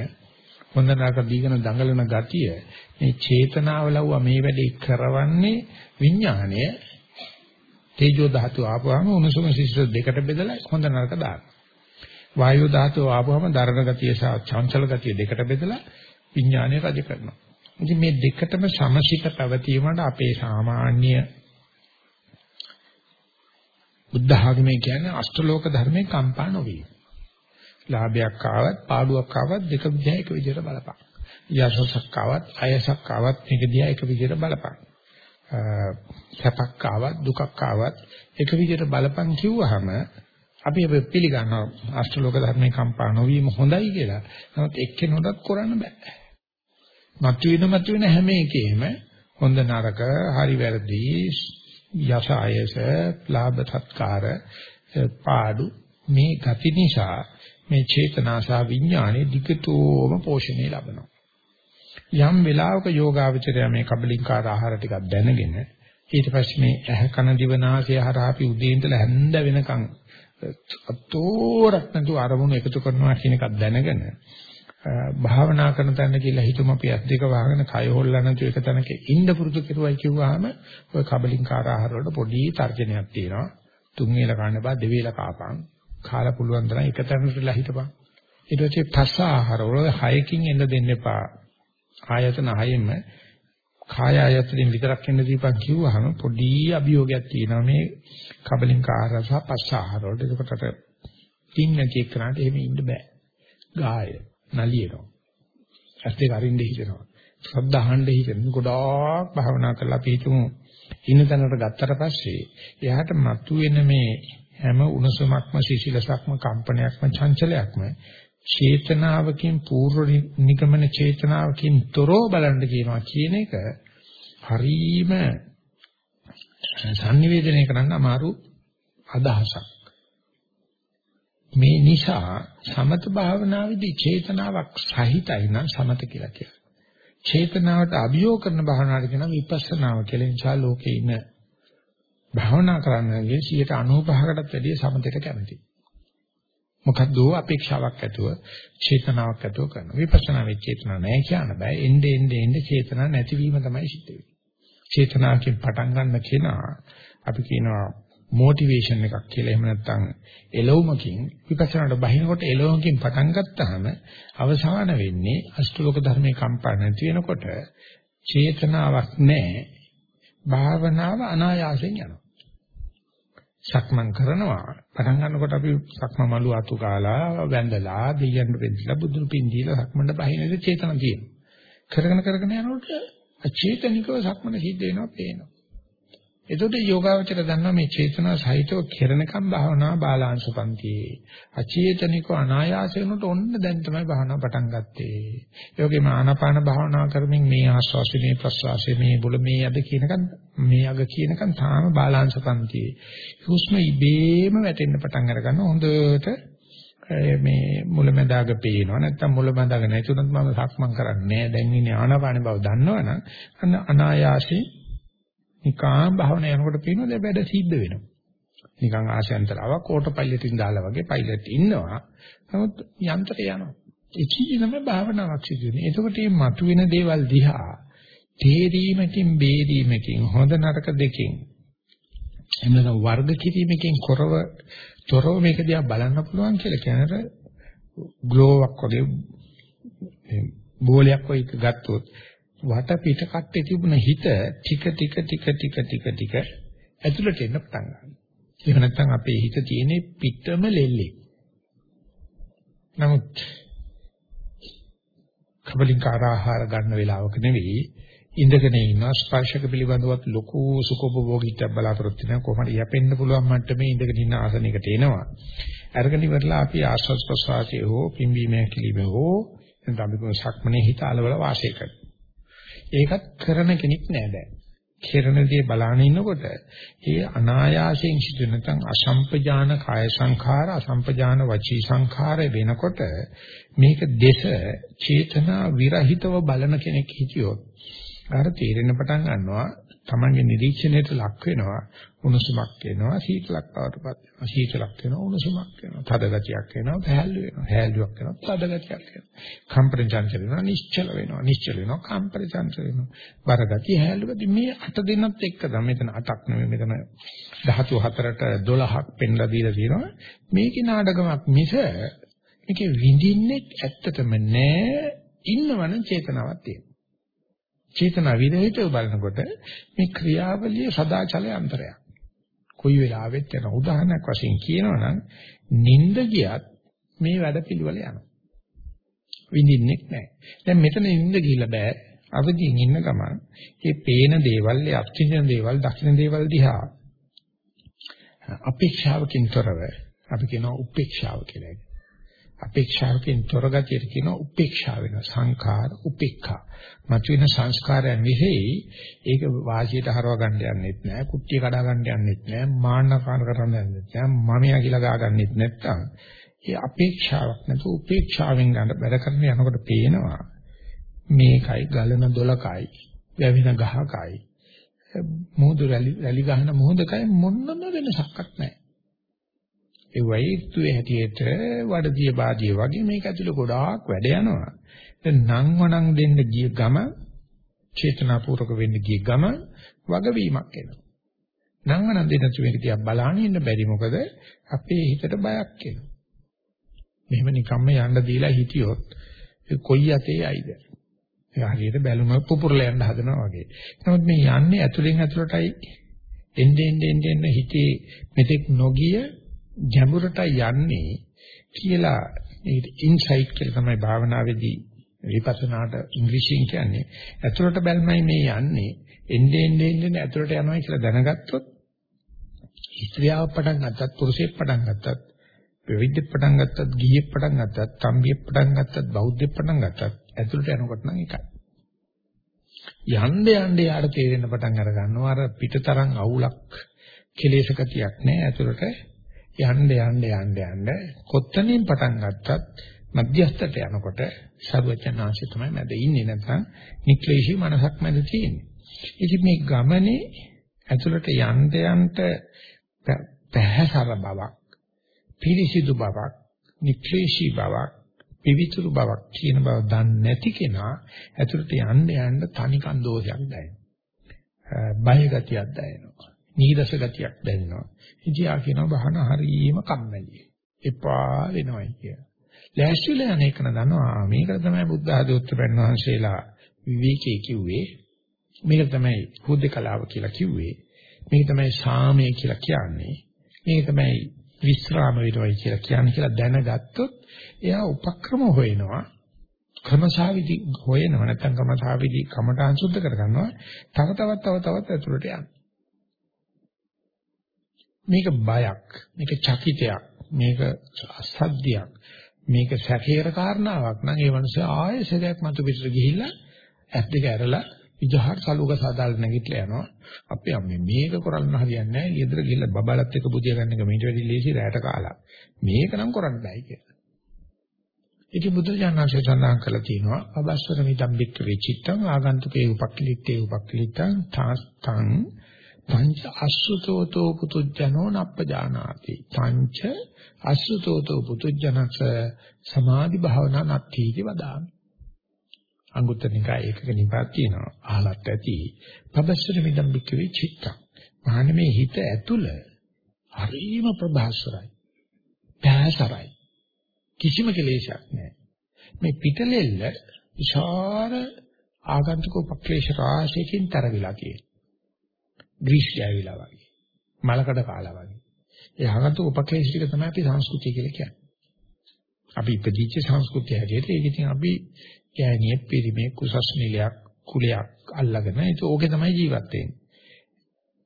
හොඳ නරක දීගෙන දඟලන ගතිය මේ චේතනාව ලව්වා මේ වැඩේ කරවන්නේ විඥාණය තේජෝ ධාතු ආපුවාම උණුසුම සිසිල දෙකට බෙදලා හොඳ නරක දානවා වායු ධාතුව ආපුවම දරණ ගතිය සහ චංචල ගතිය දෙකට බෙදලා විඥානය රජ කරනවා. ඉතින් මේ දෙකටම සමසිත පැවතීමට අපේ සාමාන්‍ය බුද්ධ ආගමේ කියන්නේ අෂ්ටලෝක ධර්මයේ කම්පා නොවීම. ලාභයක් ආවත් පාඩුවක් ආවත් දෙක දිහා එක විදිහට බලපං. යසසක් ආවත් අයසක් ආවත් මේක දිහා එක විදිහට බලපං. සැපක් ආවත් දුකක් ආවත් එක විදිහට බලපං කිව්වහම අපි අපි පිළිගන්නවා අෂ්ටලෝක ධර්මයේ කම්පා නොවීම හොඳයි කියලා. නමුත් එක්කෙනෙකුටත් කරන්න බෑ. මතුවෙන මතුවෙන හැම එකෙම හොඳ නරක හරි වැරදි යස ආයස ලාභ සත්කාර පාඩු මේ ගති නිසා මේ චේතනා සහ විඥානේ දිගටම පෝෂණය ලබනවා. යම් වෙලාවක යෝගාවචරය මේ කබලින්කාර ආහාර ටිකක් දැනගෙන ඊට පස්සේ මේ ඇහ කන දිව නාසය හරහා අපි උදේ ඉඳලා හැන්ද වෙනකන් අතෝරක් නැතුව අරමුණු එකතු කරනවා කියන එකක් දැනගෙන භාවනා කරන තැන කියලා හිතමු අපි අත් දෙක වහගෙන කය හොල්ලන තු එක තැනක ඉන්න පුරුදු කෙරුවයි කිව්වහම ඔය කබලින්කාර ආහාර වලට පොඩි තර්ජනයක් තියෙනවා. තුන් වේල කන්න බා දෙවේල කාපන්. කාලා පුළුවන් තරම් එක තැනකටලා හිටපන්. ඊට පස්සේ පස්ස ආහාර වල හයකින් එන්න දෙන්න එපා. ආයතන හයෙම කාය ආයතනෙන් විතරක් එන්න දීපන් කිව්වහම පොඩි අභියෝගයක් තියෙනවා මේ කබලින්ක ආහාර සහ පස්ස ආහාර වලට ඒකට තින් නැති එක්කනට එහෙම ඉන්න බෑ. ගාය නලියනවා. ඇස් දෙක අරින්න හිතෙනවා. ශබ්ද අහන්න හිතෙනවා. ගොඩාක් භාවනා කරලා අපි හිතමු ඉන්න තැනට ගත්තට පස්සේ එයාට මතුවෙන මේ හැම උණුසුමක්ම සිසිලසක්ම කම්පනයක්ම චංචලයක්ම චේතනාවකින් පූර්ව නිගමන චේතනාවකින් තොරව බලන්න කියනවා කියන එක හරීම sannivedanaya කරන්න අමාරු අදහසක්. මේ නිසා සමත භාවනාවේදී චේතනාවක් සහිතයි නම් සමත කියලා කියනවා. චේතනාවට අභියෝග කරන භාවනාවට කියනවා විපස්සනාව කියලා. නිසා ලෝකේ ඉන්න භාවනා කරන්නගේ 95කටත් වැඩිය සමතයට කැමතියි. මොකද්ද අපේක්ෂාවක් ඇතුව චේතනාවක් ඇතුව කරනවා. විපස්සනා වෙච්ච චේතනා නැහැ කියන්න බෑ. එnde ende ende චේතනා නැතිවීම තමයි සිද්ධ වෙන්නේ. චේතනාවකින් පටන් ගන්න කෙනා අපි කියනවා මොටිවේෂන් එකක් කියලා. එහෙම නැත්නම් එළවුමකින් විපස්සනාට බහිනකොට එළවුමකින් පටන් ගත්තාම අවසාන වෙන්නේ අෂ්ටලෝක ධර්මයේ කම්පා නැති වෙනකොට චේතනාවක් නැහැ. භාවනාව අනායාසයෙන් යනවා. සක්මන් කරනවා. පටන් ගන්නකොට අපි සක්ම මලු අතු කාලා වැඳලා දෙයයන් වෙන්නලා බුදුන් පින්දීලා සක්මන්ට බහිනේද චේතන තියෙනවා. කරගෙන කරගෙන යනකොට අචේතනිකව සක්මන සිද්ධ වෙනවා පේනවා. එතකොට යෝගාවචර දන්නවා මේ චේතනා සහිතව කෙරණකම් භාවනා බාලාංශපන්තියේ අචේතනික අනායාස වෙනකොට ඔන්න දැන් තමයි භාවනා පටන් ගත්තේ. ඒ වගේම ආනාපාන භාවනා කරමින් මේ ආස්වාසි මේ ප්‍රස්වාසි මේ බුල මේ අද කියනකම් මේ අග කියනකම් තාම බාලාංශපන්තියේ. හුස්ම ඉබේම වැටෙන්න පටන් අරගන්න හොඳට මේ මුලැමැදාග පේනවා නැත්තම් මුලැමැදාග නැතුණත් මම සක්මන් කරන්නේ නැහැ දැන් ඉන්නේ ආනාපාන බව දන්නවනම් අන්න අනායාසී නිකාම් භාවනා යනකොට පේනවා දැන් වැඩ සිද්ධ වෙනවා. නිකන් ආශයන්තරාවක් ඕටෝ පයිලට් එකකින් දාලා වගේ පයිලට් ඉන්නවා. නමුත් යන්ත්‍රය යනවා. ඒ කියන්නේ භාවනාවක් සිදු වෙන්නේ. එතකොට මේ මතුවෙන දේවල් දිහා තේරීමකින් බේරීමකින් හොඳ නරක දෙකෙන් එමෙන්න වර්ග කිරීමකින් කරව තොරව මේක දිහා බලන්න පුළුවන් කියලා කියනට ග්ලෝවක් වගේ බෝලයක් වගේ ගත්තොත් වට පිට කට්ටේ තිබුණ හිත ටික ටික ටික ටික ටික ටික ඇතුළට එන්න පටන් ගන්නවා. ඒක නැත්නම් අපේ හිත තියෙන්නේ පිටම ලෙල්ලේ. නමුත් කබලින්කාර ආහාර ගන්න වෙලාවක නෙවෙයි ඉඳගෙන ඉන්න ස්පර්ශක පිළිබඳවත් ලොකු සුඛෝපභෝගීත්වයක් බලාපොරොත්තු වෙන කොහොමද යැපෙන්න පුළුවන් මට්ටමේ ඉඳගෙන ඉන්න ආසනයකට එනවා. අරගෙන ඉවරලා අපි ආස්වාස් ප්‍රසආසයේ හෝ පිම්බීමේ කිලිමේ හෝ නැත්නම් අපි සක්මනේ හිත අලවල වාසය කරනවා. ඒකත් කරන කෙනෙක් නෑ දැන්. කෙරණ දේ බලාගෙන ඉන්නකොට ඒ අනායාසයෙන් සිදු නැත්නම් අසම්පජාන කාය සංඛාර අසම්පජාන වචී සංඛාර වෙනකොට මේක දේශ චේතනා විරහිතව බලන කෙනෙක් හිටියොත් අර තීරණ පටන් ගන්නවා තමන්ගේ නිරීක්ෂණයට ලක් වෙනවා උණුසුමක් වෙනවා සීතලක් බවටපත් වෙනවා. සීතලක් වෙනවා උණුසුමක් වෙනවා තද ගතියක් වෙනවා පැහැල්ලු වෙනවා. හැල්ලුවක් වෙනවා තද ගතියක් වෙනවා කම්පන චංචල වෙනවා නිශ්චල වෙනවා. නිශ්චල වෙනවා කම්පන චංචල වෙනවා. බර ගතිය හැල්ලු ගතිය. මේ අට දෙනත් එක්ක තමයි මෙතන අටක් නෙමෙයි. මෙතන ධාතු හතරට 12ක් පෙන්ලා දීලා තියෙනවා. මේකේ නාඩගමක් මිස මේකේ විඳින්නේ ඇත්තටම නෑ. ඉන්නවනම් චේතනාවක් තියෙනවා. චේතනා විරහිතව බලනකොට මේ ක්‍රියාවලිය සදාචල යන්ත්‍රයක්. කොයි වෙලාවෙත් යන උදාහරණයක් වශයෙන් කියනවනම් නිින්ද ගියත් මේ වැඩ පිළිවෙල යනවා. විඳින්නෙක් නැහැ. දැන් මෙතන නිින්ද ගිහිල්ලා බෑ. අවදියෙන් ඉන්න ගමන් මේ පේන දේවල්, ඒ අත්විඳින දේවල්, දකින්න දේවල් දිහා අපේක්ෂාවකින් තොරව අපි කියනවා උපේක්ෂාව කියලා. අපේක්ෂාවකින් තොර ගතියට කියනවා උපේක්ෂා වෙනවා. සංඛාර උපේක්ඛා. මතුවෙන සංස්කාරයන් විහෙයි ඒක වාසියට හරව ගන්න යන්නෙත් නෑ කුට්ටිය කඩා ගන්න යන්නෙත් නෑ මාන්නකාන කරන්න යන්නෙත් නෑ මමියා කියලා ගා ගන්නෙත් නැත්තම් ඒ අපේක්ෂාවක් නැතු උපේක්ෂාවෙන් ගන්න බැර කරන යනකොට පේනවා මේකයි ගලන දොලකයි වැවෙන ගහකයි මොහොදු රැලි රැලි ගහන මොහොදකයි මොන්නම වෙනසක්වත් නැහැ ඒ වෛත්‍යේ හැටියට වඩදිය බාදිය වගේ මේක ඇතුලේ ගොඩාක් වැඩ යනවා. දැන් නම් වණන් දෙන්න ගිය ගම චේතනාපූර්වක වෙන්න ගිය ගම වගවීමක් එනවා. නම් වණන් දෙන්න මේක තියා බලාගෙන ඉන්න බැරි මොකද අපේ හිතට බයක් එනවා. මෙහෙම නිකම්ම යන්න දීලා හිටියොත් කොයි යතේ ඇයිද? ඒ හරියට බැලුම පුපුරලා යන්න හදනවා වගේ. නමුත් මේ යන්නේ ඇතුලෙන් ඇතුලටයි එන්නේ එන්නේ එන්නේ හිතේ මෙතෙක් නොගිය ගැඹුරට යන්නේ කියලා ඒකට ඉන්සයිට් කියලා තමයි භාවනාවේදී විපස්සනාට ඉංග්‍රීසියෙන් කියන්නේ. ඇතුළට බැලමයි මේ යන්නේ. එන්නේ එන්නේ එන්නේ ඇතුළට යනවා කියලා දැනගත්තොත් ස්ත්‍රියාව පටන් ගත්තත් පුරුෂයෙක් පටන් ගත්තත් ප්‍රවිද්දෙක් පටන් ගත්තත් ගිහියෙක් පටන් ගත්තත් තම්බියෙක් පටන් ගත්තත් බෞද්ධයෙක් පටන් ගත්තත් ඇතුළට යනකොට නම් එකයි. යන්න යන්න යාට තේරෙන්න පටන් අර ගන්නවා අර පිටතරන් අවුලක් කෙලෙසකතියක් නෑ ඇතුළට යන්න යන්න යන්න යන්න කොත්තනින් පටන් ගත්තත් මධ්‍යස්ථට යනකොට සර්වඥාන්සේ තමයි මැද ඉන්නේ නැත්නම් නික්ලේශී මනසක් මැද තියෙන්නේ. ඉතින් මේ ගමනේ ඇතුළට යන්න යන්න පැහැසර බවක්, පිරිසිදු බවක්, නික්ලේශී බවක්, පිවිතුරු බවක් කියන බව දන්නේ නැති කෙනා ඇතුළට යන්න යන්න තනිකන් දෝෂයක් දැනෙනවා. බය ගතියක් දැනෙනවා. නීරස ගතියක් දැනෙනවා. ඉතින් ආ කියනවා බහන හරීම කම්මැලි. එපා වෙනවයි කිය. ලෑස්තිලා යන එක නදනවා මේක තමයි බුද්ධ ආධෝත්තරයන් වහන්සේලා විවේකී කිව්වේ. මේක තමයි හුදේකලාව කියලා කිව්වේ. මේක තමයි සාමය කියලා කියන්නේ. මේක තමයි විස්රාම වේදවයි කියලා කියන්නේ කියලා දැනගත්තොත් එයා උපක්‍රම හොයනවා. ක්‍රමසාවිදි හොයනවා නැත්නම් ක්‍රමසාවිදි කමඨාන් සුද්ධ කරගන්නවා. තව තවත් තව තවත් ඇතුළට යනවා. මේක බයක්, මේක චකිතයක්, මේක අසද්දයක්, මේක සැකේර කාරණාවක් නම් ඒ මනුස්සයා ආයෙ සැරයක් මතු පිටට ගිහිල්ලා ඇස් දෙක ඇරලා විජහාර සලුක සාදාල් නැගිටලා යනවා. අපි අම්මේ මේක කරන්න හරියන්නේ නැහැ. ඊදර ගිහිල්ලා බබලත් එක්ක බුදිය ගන්න එක මීට වැඩි ලේසි රැයට කාලා. මේක නම් කරන්න බෑ කියලා. ඉති බුදුරජාණන්සේ සඳහන් කළා තියෙනවා අබස්සර මිදම්බික්ක වෙචිත්තං ආගන්තුකේ උපක්ලිටේ උපක්ලිටං තාස්තං පංච අසුතෝතෝ පුතුජනෝ නප්පජානාති. පංච අසුතෝතෝ පුතුජනස සමාධි භාවනා නත්ථීති වදාමි. අංගුත්තර නිකාය ඒකක නිපාත තියෙනවා. අහලත් ඇති. පබස්සර මිදම් බික්කවේ චිත්ත. මහන්නේ මේ හිත ඇතුළ හරිම ප්‍රභාසරයි පෑසරයි. කිසිම කෙලෙසක් නැහැ මේ පිටලෙල්ල විශාල ආගන්තුක උපක්ලේශ රාශියකින් තරවිලා තියෙනවා. ග්‍රීස් ගෑවිලා වගේ. මලකඩ කාලා වගේ. ඒ හගතු උපකේශ ටික තමයි අපි සංස්කෘතිය කියලා කියන්නේ. අපි ඉපදිච්ච සංස්කෘතිය හැටියට ඒක ඉතින් අපි ගෑණියෙක් පිරිමේ කුසස් නිලයක් කුලයක් අල්ලගෙන ඒක ඕකේ තමයි ජීවත් වෙන්නේ.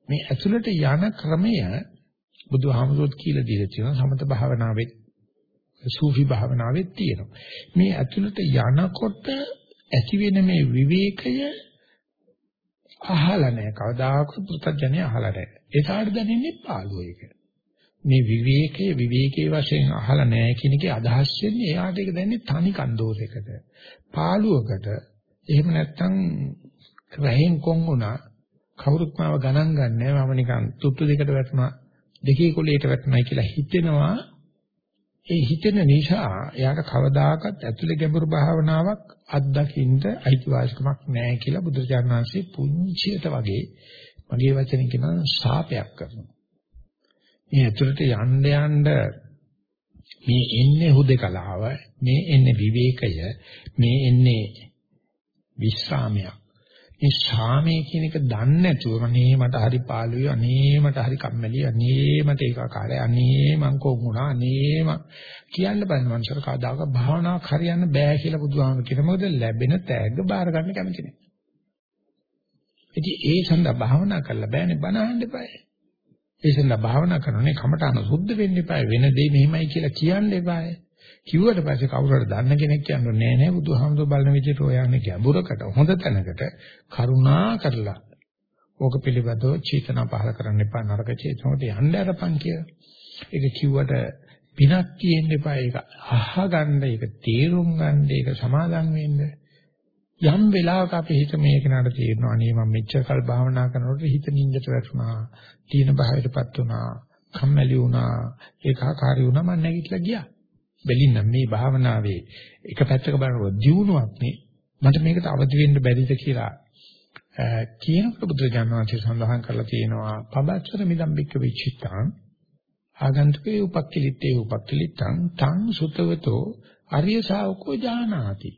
මේ ඇතුළට යන ක්‍රමය බුදුහාමුදුරුවෝ කියලා දීලා තියෙනවා සමත භාවනාවෙත් සූෆි භාවනාවෙත් තියෙනවා. මේ ඇතුළට යනකොට ඇති වෙන මේ විවේකය අහලා නැහැ. කවදාකවත් පුතඥය අහලා නැහැ. ඒසාට දැනෙන්නේ පාළුව ඒක. මේ විවේකයේ විවේකයේ වශයෙන් අහලා නැහැ කියන එකේ අදහස් වෙන්නේ එයාට ඒක දැනෙන්නේ තනි කන්දෝසයකට. පාළුවකට. එහෙම නැත්නම් රහෙන් කොන් වුණා කවුරුත් මාව ගණන් ගන්නෑ මම නිකන් තුට්ටු දෙකට වැටුණා දෙකේ කොලේට වැටුණා කියලා හිතෙනවා ඒ හිතෙන නිසා එයාට කවදාකවත් ඇතුලේ ගැඹුරු භාවනාවක් අත්දකින්න අයිතිවාසිකමක් නැහැ කියලා බුදුරජාණන් වහන්සේ පුංචියට වගේ මගේ වචනෙන් කියන සාපයක් කරනවා. මේ ඇතුළට යන්න යන්න මේ එන්නේ හුදකලාව, මේ එන්නේ විවේකය, මේ එන්නේ විශ්‍රාමයක්. මේ ශාමයේ කියන එක දන්නේ නැතුව අනේ මට හරි පාළුයි අනේ මට හරි කම්මැලි අනේ මට ඒකාකාරයි අනේ මං කොහොමුණා අනේ මං කියන්න බෑ මනුෂ්‍යර කවදාක භාවනාවක් හරියන්න බෑ කියලා බුදුහාම කියන මොකද ලැබෙන තෑග්ග බාර ගන්න කැමති නෑ. ඉතින් ඒ සඳහා භාවනා කරලා බෑනේ බනහන්න එපායි. ඒ සඳහා භාවනා කරනනේ කමටහන සුද්ධ වෙන්න එපායි වෙන දෙයක් මෙහෙමයි කියලා කියන්න එපායි. කිව්වට පස්සේ කවුරු හරි දන්න කෙනෙක් කියන්නේ නෑ නෑ බුදුහාමුදුර බලන විදිහට ඔය යන්නේ ගැඹුරකට හොඳ තැනකට කරුණා කරලා ඕක පිළිබඳව චේතනා පහල කරන්න එපා නරක චේතනාවට යන්න අරපන් කියලා. ඒක කිව්වට පිනක් තියෙන්න එපා ඒක අහගන්න ඒක තේරුම් ගන්න ඒක සමාදන් වෙන්න. යම් වෙලාවක අපි හිත මේක නඩ තේරෙනවා නේ මම මෙච්චර කල් භාවනා කරනකොට හිත නින්දට වැටුණා. තීන භාවයටපත් වුණා. කම්මැලි වුණා. ඒකාකාරී වුණා මම නැගිටලා ගියා. බැලින්නම් මේ භාවනාවේ එක පැත්තක බලනකොට දියුණුවක් නේ මට මේකට අවදි වෙන්න බැරිද කියලා කියනකොට බුදුරජාණන් වහන්සේ සඳහන් කරලා තියෙනවා පබච්චර මිදම් බික්ක විචිත්තං ආගන්තුකේ උපක්ඛලිතේ උපක්ඛලිතං තං සුතවතෝ අරිය ශාවකෝ ජානාති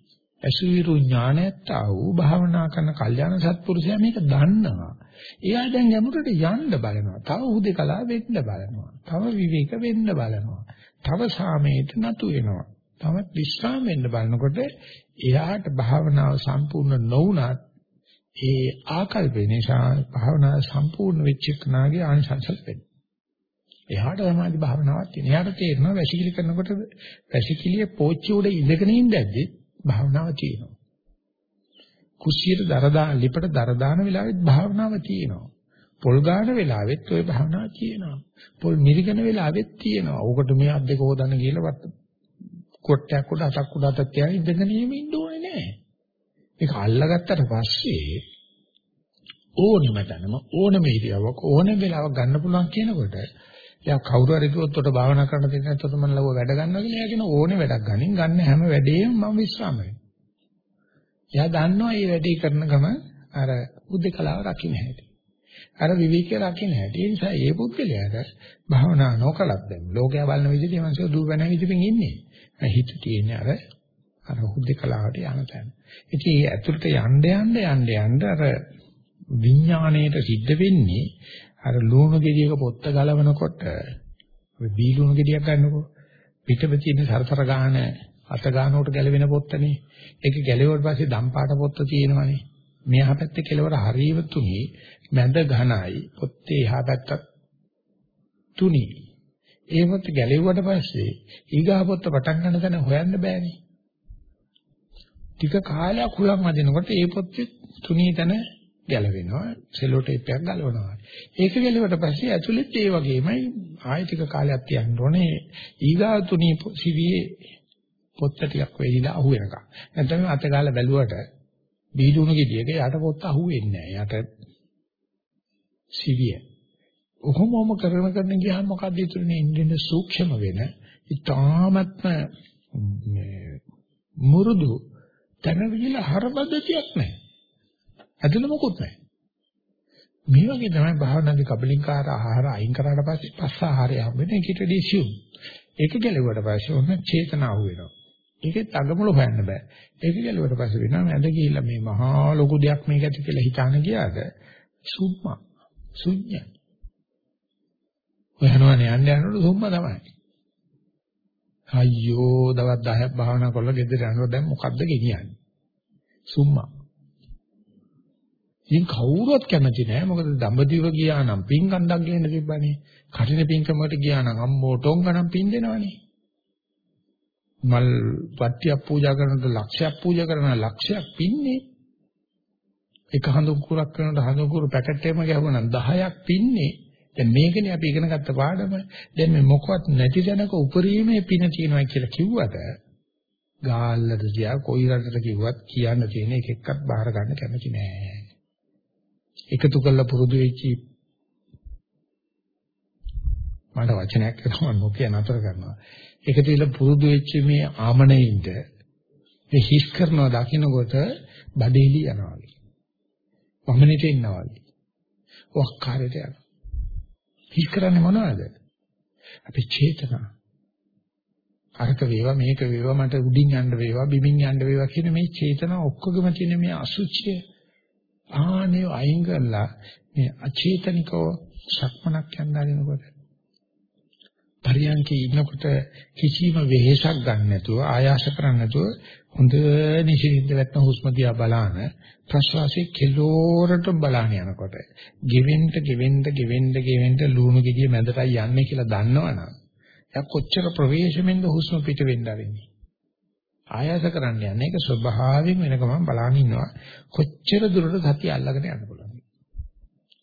අසුවිරු ඥානයත්තා වූ භාවනා කරන කල්යාණ සත්පුරුෂයා මේක දන්නවා. එයා දැන් යමුරට යන්න බලනවා. තව උදේකලා වෙන්න බලනවා. තව විවේක වෙන්න බලනවා. තව සාමයට නතු වෙනවා. තවත් විශ්‍රාම වෙන්න බලනකොට එයාට භාවනාව සම්පූර්ණ නොවුනත් ඒ ආකල්පේ නිසා භාවනාව සම්පූර්ණ වෙච්ච කෙනාගේ ආනිසංසල් වෙනවා. එයාට සමාධි භාවනාවක් තියෙන. එයාට තේරෙනවා වැසිකිලි කරනකොට වැසිකිලියේ පෝච්චි උඩ ඉඳගෙන ඉඳද්දි භාවනාව තියෙනවා. කුස්සියට දරදා ලිපට දරදාන වෙලාවෙත් භාවනාව තියෙනවා. පොල් ගන්න වෙලාවෙත් ওই භාවනාව තියෙනවා. පොල් මිරිකන වෙලාවෙත් තියෙනවා. ඕකට මේ අත් දෙක හොදන්න කියලා වත් කොට්ටයක් උඩ අතක් උඩ අතක් තියාගෙන ඉඳගෙන ඉන්න ඕනේ නැහැ. ඒක අල්ලගත්තට පස්සේ ඕනෙම තැනම ඕනෙම ඉරියව්වක ඕනෙම වෙලාවක ගන්න පුළුවන් කියනකොට එයා කවුරු හරි කිව්වොත් උට භාවනා කරන්න දෙන්නේ නැත්නම් මම ලව වැඩ ගන්නවා කියලා එයා කියන ඕනේ වැඩක් ගනින් ගන්න හැම වෙලේම මම විශ්‍රාම වෙනවා. එයා දන්නවා මේ වැඩේ කරන ගම අර බුද්ධකලාව රකින්න හැටි. අර විවේකී රකින්න හැටි. ඒ නිසා මේ පුද්ගලයාට භාවනා නොකලත් දැන් ලෝකයා බලන විදිහට මනස දුර වෙන විදිහකින් ඉන්නේ. හිත තියෙන්නේ අර අර බුද්ධකලාවට යන තැන. ඉතින් ඒ ඇතුළට යන්න යන්න යන්න යන්න අර විඥාණයට සිද්ධ වෙන්නේ අර ලුණු ගෙඩියක පොත්ත ගලවනකොට ඔය බී ලුණු ගෙඩියක් ගන්නකො පිටම තියෙන සරසර ගාන අත ගානකට ගැලවෙන පොත්තනේ ඒක ගැලෙවුවට පස්සේ දම්පාට පොත්ත තියෙනවනේ මෙහා පැත්තේ කෙලවර හරීව තුනි මැද ඝනයි පොත්තේ එහා පැත්ත තුනි ඒ පොත්ත ගැලෙවුවට පස්සේ ඊගා පොත්ත පටන් ගන්න තැන හොයන්න බෑනේ ටික කාලයක් හුලං වදිනකොට ඒ පොත්තේ තුනී තැන ගැලවෙනවා සෙලෝ ටේප් එකක් ගලවනවා. ඒක ගැලුවට පස්සේ ඇතුළෙත් ඒ වගේමයි ආයෙ ටික කාලයක් තියන්න ඕනේ. ඊගා තුනී සිවියේ පොත්ත ටිකක් වෙලිලා අහු වෙනකම්. නැත්නම් අත ගාලා බැලුවට බීදුණු ගෙඩියක යට පොත්ත අහු වෙන්නේ නැහැ. යට සිවිය. ඔහොමම කරන කරන ගියාම මොකද ඉතුරුනේ ඉන්දියන සූක්ෂම වෙන ඉතාමත්ම මුරුදු තන විදිහට හරබද්ධතියක් නැහැ. ඇතුළ මොකුත් නැහැ. මේ වගේ තමයි භාවනාවේ කබලින්කාර ආහාර අයින් කරාට පස්සේ පස්ස ආහාරය හම්බෙන්නේ ඒකට ඩිසියුම්. ඒක ගැලුවට පස්සේ ඔන්න චේතනාව වෙනවා. ඒකෙත් අගමුල හොයන්න බෑ. ඒක ගැලුවට පස්සේ වෙනවා මැද ගිහිල්ලා මේ මහා ලොකු දෙයක් මේක ඇති කියලා හිතාන ගියාද සුම්මා ශුන්‍ය. ඔයනවනේ යන්න යනකොට සුම්මා තමයි. අයියෝ දවස් 10ක් භාවනා කරලා ගෙදර යනකොට දැන් මොකද්ද ගෙනියන්නේ? සුම්මා. ඉතින් කවුරුවත් කැමති නෑ මොකද දඹදිව ගියා නම් පින්කන්දක් ගේන්න තිබ්බනේ. කටින පින්කමකට ගියා නම් අම්මෝ ටොංගනම් පින් දෙනවනේ. මල් වට්ටියක් පූජා කරනකොට ලක්ෂයක් පූජා කරන ලක්ෂයක් පින්නේ. එක හඳුකුරක් කරනකොට හඳුකුරු පැකට් එකම ගහුවනම් 10ක් පින්නේ. දැන් මේකනේ අපි ඉගෙන ගත්ත පාඩම. දැන් මේ මොකවත් නැති දැනක උපරිමයේ පින තියනවා කියලා කිව්වට ගාල්ලට ගියා කොයි රටට කිව්වත් කියන්න තියෙන එක එක්කත් බාර ගන්න කැමති නෑ. එකතු කරලා පුරුදු වෙච්චි මට වචනයක් කරනවා නොකිය නතර කරනවා. එකතු වෙලා පුරුදු වෙච්ච මේ ආමණයින්ද මේ හිස් කරනවා දකින්නකොට බඩේලි යනවා වගේ. වමනෙට ඉන්නවා වගේ. වක්කාරයට යනවා. හිස් කරන්නේ මොනවද? අපි චේතනා. අරක වේවා මේක වේවා මට උඩින් යන්න වේවා බිමින් යන්න වේවා කියන මේ චේතනා ඔක්කොගම තියෙන මේ අසුචිය ආනේ අයින් කරලා මේ අචේතනිකව සක්මනක් යන්නදිනකොට පරියන්කේ ඉන්නකොට කිසිම වෙහෙසක් ගන්න නැතුව ආයාස කරන්නේ නැතුව හොඳ නිසින්ද වැටෙන හුස්ම දිහා බලාන ප්‍රශ්වාසයේ කෙලෝරට බලාන යනකොට ගෙවෙන්න ගෙවෙන්න ගෙවෙන්න ගෙවෙන්න ලුණු ගෙඩිය මැදටයි යන්නේ කියලා දන්නවනම් එයා කොච්චර ප්‍රවේශමෙන්ද හුස්ම පිට වෙන්න ආරෙන්නේ? ආයාස කරන්න යන්නේ. ඒක ස්වභාවයෙන් වෙන ගමන් බලාගෙන ඉන්නවා. කොච්චර දුරට සතිය අල්ලගෙන යන්න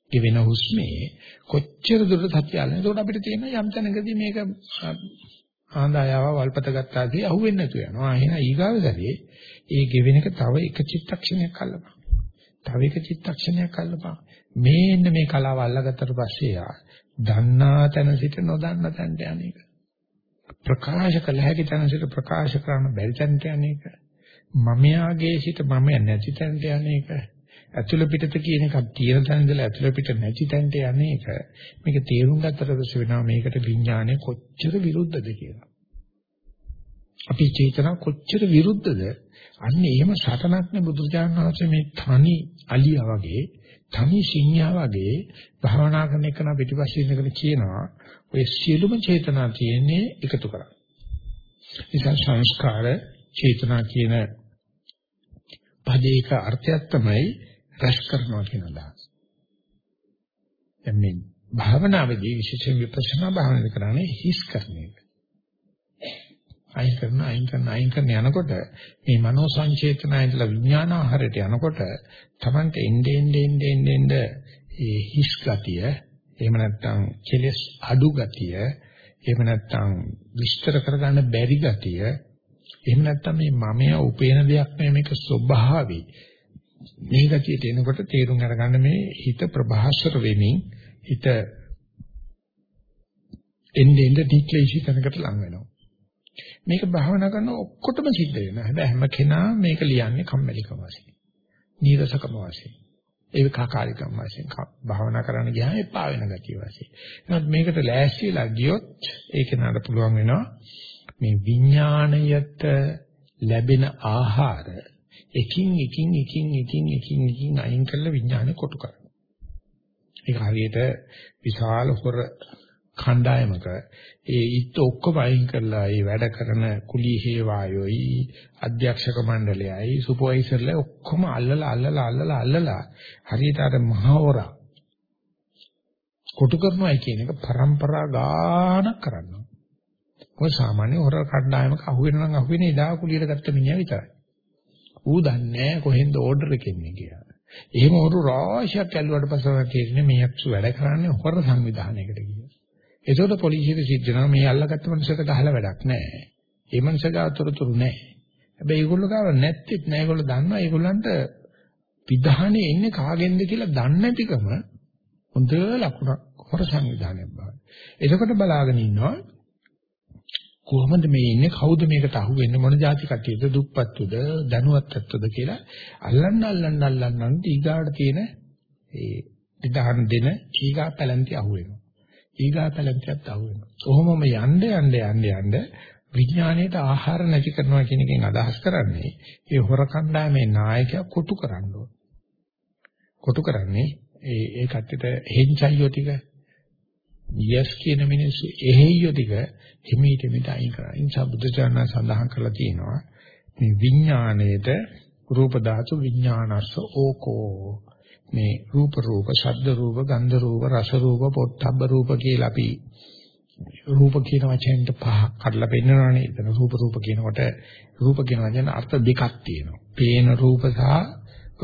පුළුවන්ද ගෙවෙන හුස්මේ කොච්චර දුරට සතිය අල්ලන. එතකොට අපිට තියෙන යම් තැනකදී මේක ආඳායාව වල්පත ගත්තාදී අහුවෙන්නේ නැතු වෙනවා එහෙනම් ඊගාව සැරේ ඒ ගෙවෙන එක තව එක චිත්තක්ෂණයක් අල්ලපන්. තව එක චිත්තක්ෂණයක් අල්ලපන්. මේන්න මේ කලාව අල්ලගත්තට පස්සේ යා දන්නා තැන සිට නොදන්නා තැනට යන්නේක ප්‍රකාශ කළ හැකි තැන සිට ප්‍රකාශ කරන්න බැරි තැනට යන්නේක මමයාගේ සිට මම නැති තැනට යන්නේක ඇතුළ පිටත කියන එකක් තියෙන තැන ඉඳලා ඇතුළ පිට නැති තැනට යන්නේක මේක තේරුම් ගත්තට පස්සේ වෙනවා මේකට විඥානය කොච්චර විරුද්ධද කියලා අපි චේතනා කොච්චර විරුද්ධද අන්න එහෙම සටනක් නේ බුදුරජාණන් වහන්සේ මේ තනි අලියා වගේ තනි සිංහා වගේ භාවනා කරන එක නා පිටිපස්සේ ඉඳගෙන කියනවා ඔය සියලුම චේතනා තියෙන්නේ එකතු කරා. නිසා සංස්කාර චේතනා කියන පදේක අර්ථයක් තමයි රැස් කරනවා කියන අදහස. දැන් මේ භාවනාවේදී විශේෂයෙන් විපස්සනා භාවනාවේ කරන්නේ හිස් කරන එක. අයින් කරන අයින් කරන අයින් කරන යනකොට මේ මනෝ සංචේතනය ඉඳලා විඥාන ආහාරයට යනකොට Tamante ende ende ende ende ende ඒ හිස් ගතිය එහෙම නැත්නම් කෙලස් අඩු ගතිය එහෙම නැත්නම් විස්තර කරගන්න බැරි ගතිය එහෙම නැත්නම් මේ මමයා උපේන දෙයක් නෙමෙයි මේක ස්වභාවي මේ ගතියට එනකොට තේරුම් අරගන්න මේ හිත ප්‍රභාස්වර වෙමින් හිත එන්නේ එන්නේ ඩික්ලේශී තැනකට ලං වෙනවා මේක භාවනා කරන ඔක්කොටම සිද්ධ වෙනවා. හැබැයි හැම කෙනා මේක ලියන්නේ කම්මැලිකම වශයෙන්. නීරසකම වශයෙන්. ඒක කාකාරිකම වශයෙන් භාවනා කරන්න ගියාම එපා වෙන ගතිය වශයෙන්. එහෙනම් මේකට ලෑස්තිලා ගියොත් ඒක නඩ පුළුවන් වෙනවා මේ විඥාණයට ලැබෙන ආහාර එකින් එකින් එකින් එකින් එකින් එකින් අයින් කරලා විඥානය කොටු කරනවා. ඒක හරියට විශාල හොර කණ්ඩායමක ඒ ඉත් ඔක්කොම අයින් කරලා ඒ වැඩ කරන කුලී හේවායෝයි අධ්‍යක්ෂක මණ්ඩලයයි සුපර්වයිසර්ලා ඔක්කොම අල්ලලා අල්ලලා අල්ලලා අල්ලලා හරියට අර මහවරා කොටු කරනවායි කියන එක પરම්පරා ගානක් කරනවා. ඔය සාමාන්‍ය හොර කණ්ඩායමක අහුවෙන නම් අහුවෙන්නේ ඉදා කුලියට ගත්ත මිනිහා විතරයි. ඌ දන්නේ කොහෙන්ද ඕඩර් එක එන්නේ කියලා. එහෙම හොරු රාශියක් ඇල්ලුවට පස්සේ තේරෙන්නේ මේ අක්ෂු වැඩ කරන්නේ හොර සංවිධානයකට කියලා. ඒකෝට පොලිසියට සිද්ධ වෙනවා මේ අල්ලගත්ත මනුස්සයට ගහලා වැඩක් නැහැ. ඒ මනුස්සයා අතරතුරු නැහැ. හැබැයි ඒගොල්ලෝ ගාව නැත්තේත් නෑ ඒගොල්ලෝ දන්නවා ඒගොල්ලන්ට විධානයේ ඉන්නේ කාගෙන්ද කියලා දන්නේ නැතිකම හොඳ ලකුණක් හොර සංවිධානයක් බව. එතකොට බලාගෙන ඉන්නවා කොහොමද මේ ඉන්නේ කවුද මේකට අහු වෙන්නේ මොන જાති කට්ටියද දුප්පත්තුද දැනුවත්ත්වද කියලා අල්ලන්න අල්ලන්න අල්ලන්න ඊගාට තියෙන ඒ විධාන දෙන ඊගා පැලන්ති අහු වෙනවා. ඊගා පැලැන්තියත් අහුවෙනවා. කොහොමම යන්න යන්න යන්න යන්න විඥාණයට ආහාර නැති කරනවා කියන එකෙන් අදහස් කරන්නේ ඒ හොර කණ්ඩායමේ නායකයා කොටු කරන්න ඕන. කොටු කරන්නේ ඒ ඒ කට්ටියට හෙන්චයියෝ ටික යස් කියන මිනිස්සු එහෙයියෝ ටික හිමීට මිට අයින් කරා. ඉන්සා බුදුචානන් සඳහන් කරලා තියෙනවා මේ විඥාණයට රූප ධාතු විඥානස්ස ඕකෝ මේ රූප රූප, ශබ්ද රූප, ගන්ධ රූප, රස රූප, පොට්ටබ්බ රූප කියලා අපි රූප කියන වචෙන්ට පහ කඩලා පෙන්නනවානේ. එතන රූප රූප කියනකොට රූප කියන වචන අර්ථ දෙකක් තියෙනවා. පේන රූප සහ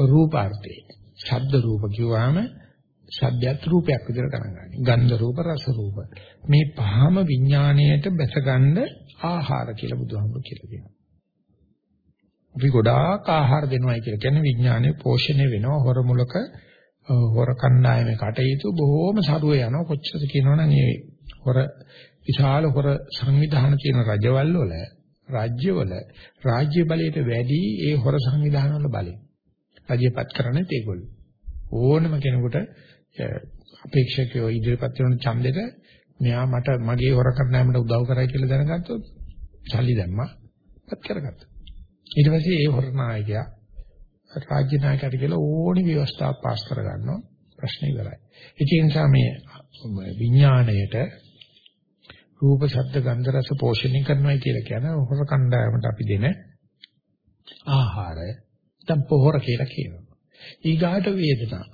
රූපාර්ථය. ශබ්ද රූප කිව්වම ශබ්දයක් රූපයක් විදිහට ගණන් ගන්න. ගන්ධ රූප, රස රූප. මේ පහම විඥාණයට බැසගන්න ආහාර කියලා බුදුහාමුදුරු කියලා කියනවා. අපි ගොඩාක් ආහාර දෙනවයි කියලා කියන්නේ විඥානයේ පෝෂණය වෙනවා හොර මුලක හොර කණ්ඩායමේ කටයුතු බොහෝම සරුවේ යනවා කොච්චරද කියනවනම් මේ හොර විශාල හොර සංවිධාන තියෙන රජවල් වල රාජ්‍යවල රාජ්‍ය බලයට වැඩි ඒ හොර සංවිධාන වල බලය. රජයපත් කරන්නේ ඒගොල්ලෝ. ඕනම කෙනෙකුට අපේක්ෂකයෝ ඉදිරිපත් කරන ඡන්දෙට මෙයා මට මගේ හොර කණ්ඩායමට උදව් කරයි කියලා දැනගත්තොත් සල්ලි දැම්මා. පත් කරගත්තා. ඊට පස්සේ ඒ හොර නායකයා රාජ්‍ය නායකයට කියලා ඕනි ව්‍යවස්ථාවක් පාස් කරගන්නවා. ප්‍රශ්න ඉවරයි. ඒ නිසා මේ විඥාණයට රූප, ශබ්ද, ගන්ධ, රස පෝෂණය කරනවා කියලා කියන හොර කණ්ඩායමට අපි දෙන ආහාරය නැත්නම් පොහොර කියලා කියනවා. ඊගාට වේදනා.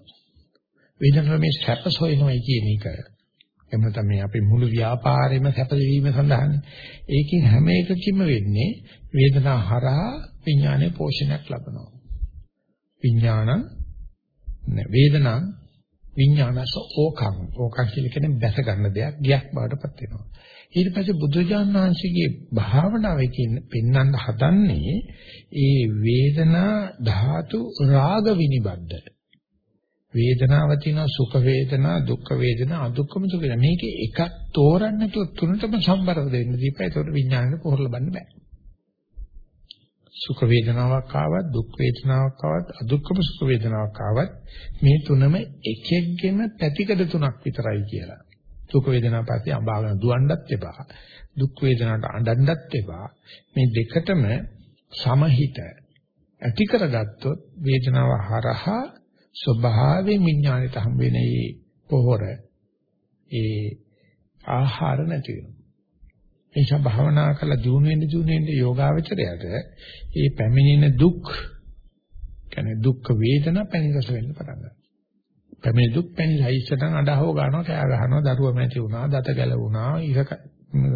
වේදනාව මේ සැප සොයනවායි කියන එක. එහෙම නැත්නම් මේ අපේ මුළු ව්‍යාපාරෙම සැප වීම සඳහානේ. ඒකෙන් හැම එකකින්ම වෙන්නේ වේදනා හරහා විඥානයේ පෝෂණයක් ලබනවා. විඥානං වේදනං විඥානස ඕකං ඕකං කියලා කියන්නේ බැස ගන්න දෙයක් ගියක් බවටපත් වෙනවා ඊට පස්සේ බුදුජාණන් වහන්සේගේ භාවනාවේ කියන පෙන්වන්න හදන්නේ ඒ වේදනා ධාතු රාග විනිබද්ද වේදනාව තියෙනවා සුඛ වේදනා දුක්ඛ වේදනා අදුක්ඛම සුඛ වේදනා මේක එකක් තෝරන්න තු තුනටම සම්බර දෙන්න දීපා ඒකට විඥානෙට පොරල බන්න බෑ සුඛ වේදනාවක් ආවත් දුක් වේදනාවක් ආවත් අදුක්ඛම සුඛ වේදනාවක් ආවත් මේ තුනම එකෙක්ගෙම පැතිකඩ තුනක් විතරයි කියලා. සුඛ වේදනාව පස්සේ අඹාගෙන දුවන්නත් එපා. දුක් වේදනාවට අඬන්නත් එපා. මේ දෙකටම සමහිත ඇති කරගත්තොත් වේදනාව හරහා ස්වභාවයෙන් විඥාණයට හම් වෙන ඒ පොහොර ඒ ආහාර නැති වෙනවා. නිසා භාවනා කරලා දිනු වෙන දිනු වෙන යෝගාවචරයට ඒ පැමිණෙන දුක් කියන්නේ දුක් වේදනා පැණි රස වෙන්න පටන් ගන්නවා. පැමිණි දුක් පැණි ලයිස්ටන් අඩහව ගන්නවා කෑ ගහනවා දරුවා මැටි වුණා දත ගැලවුණා ඉරක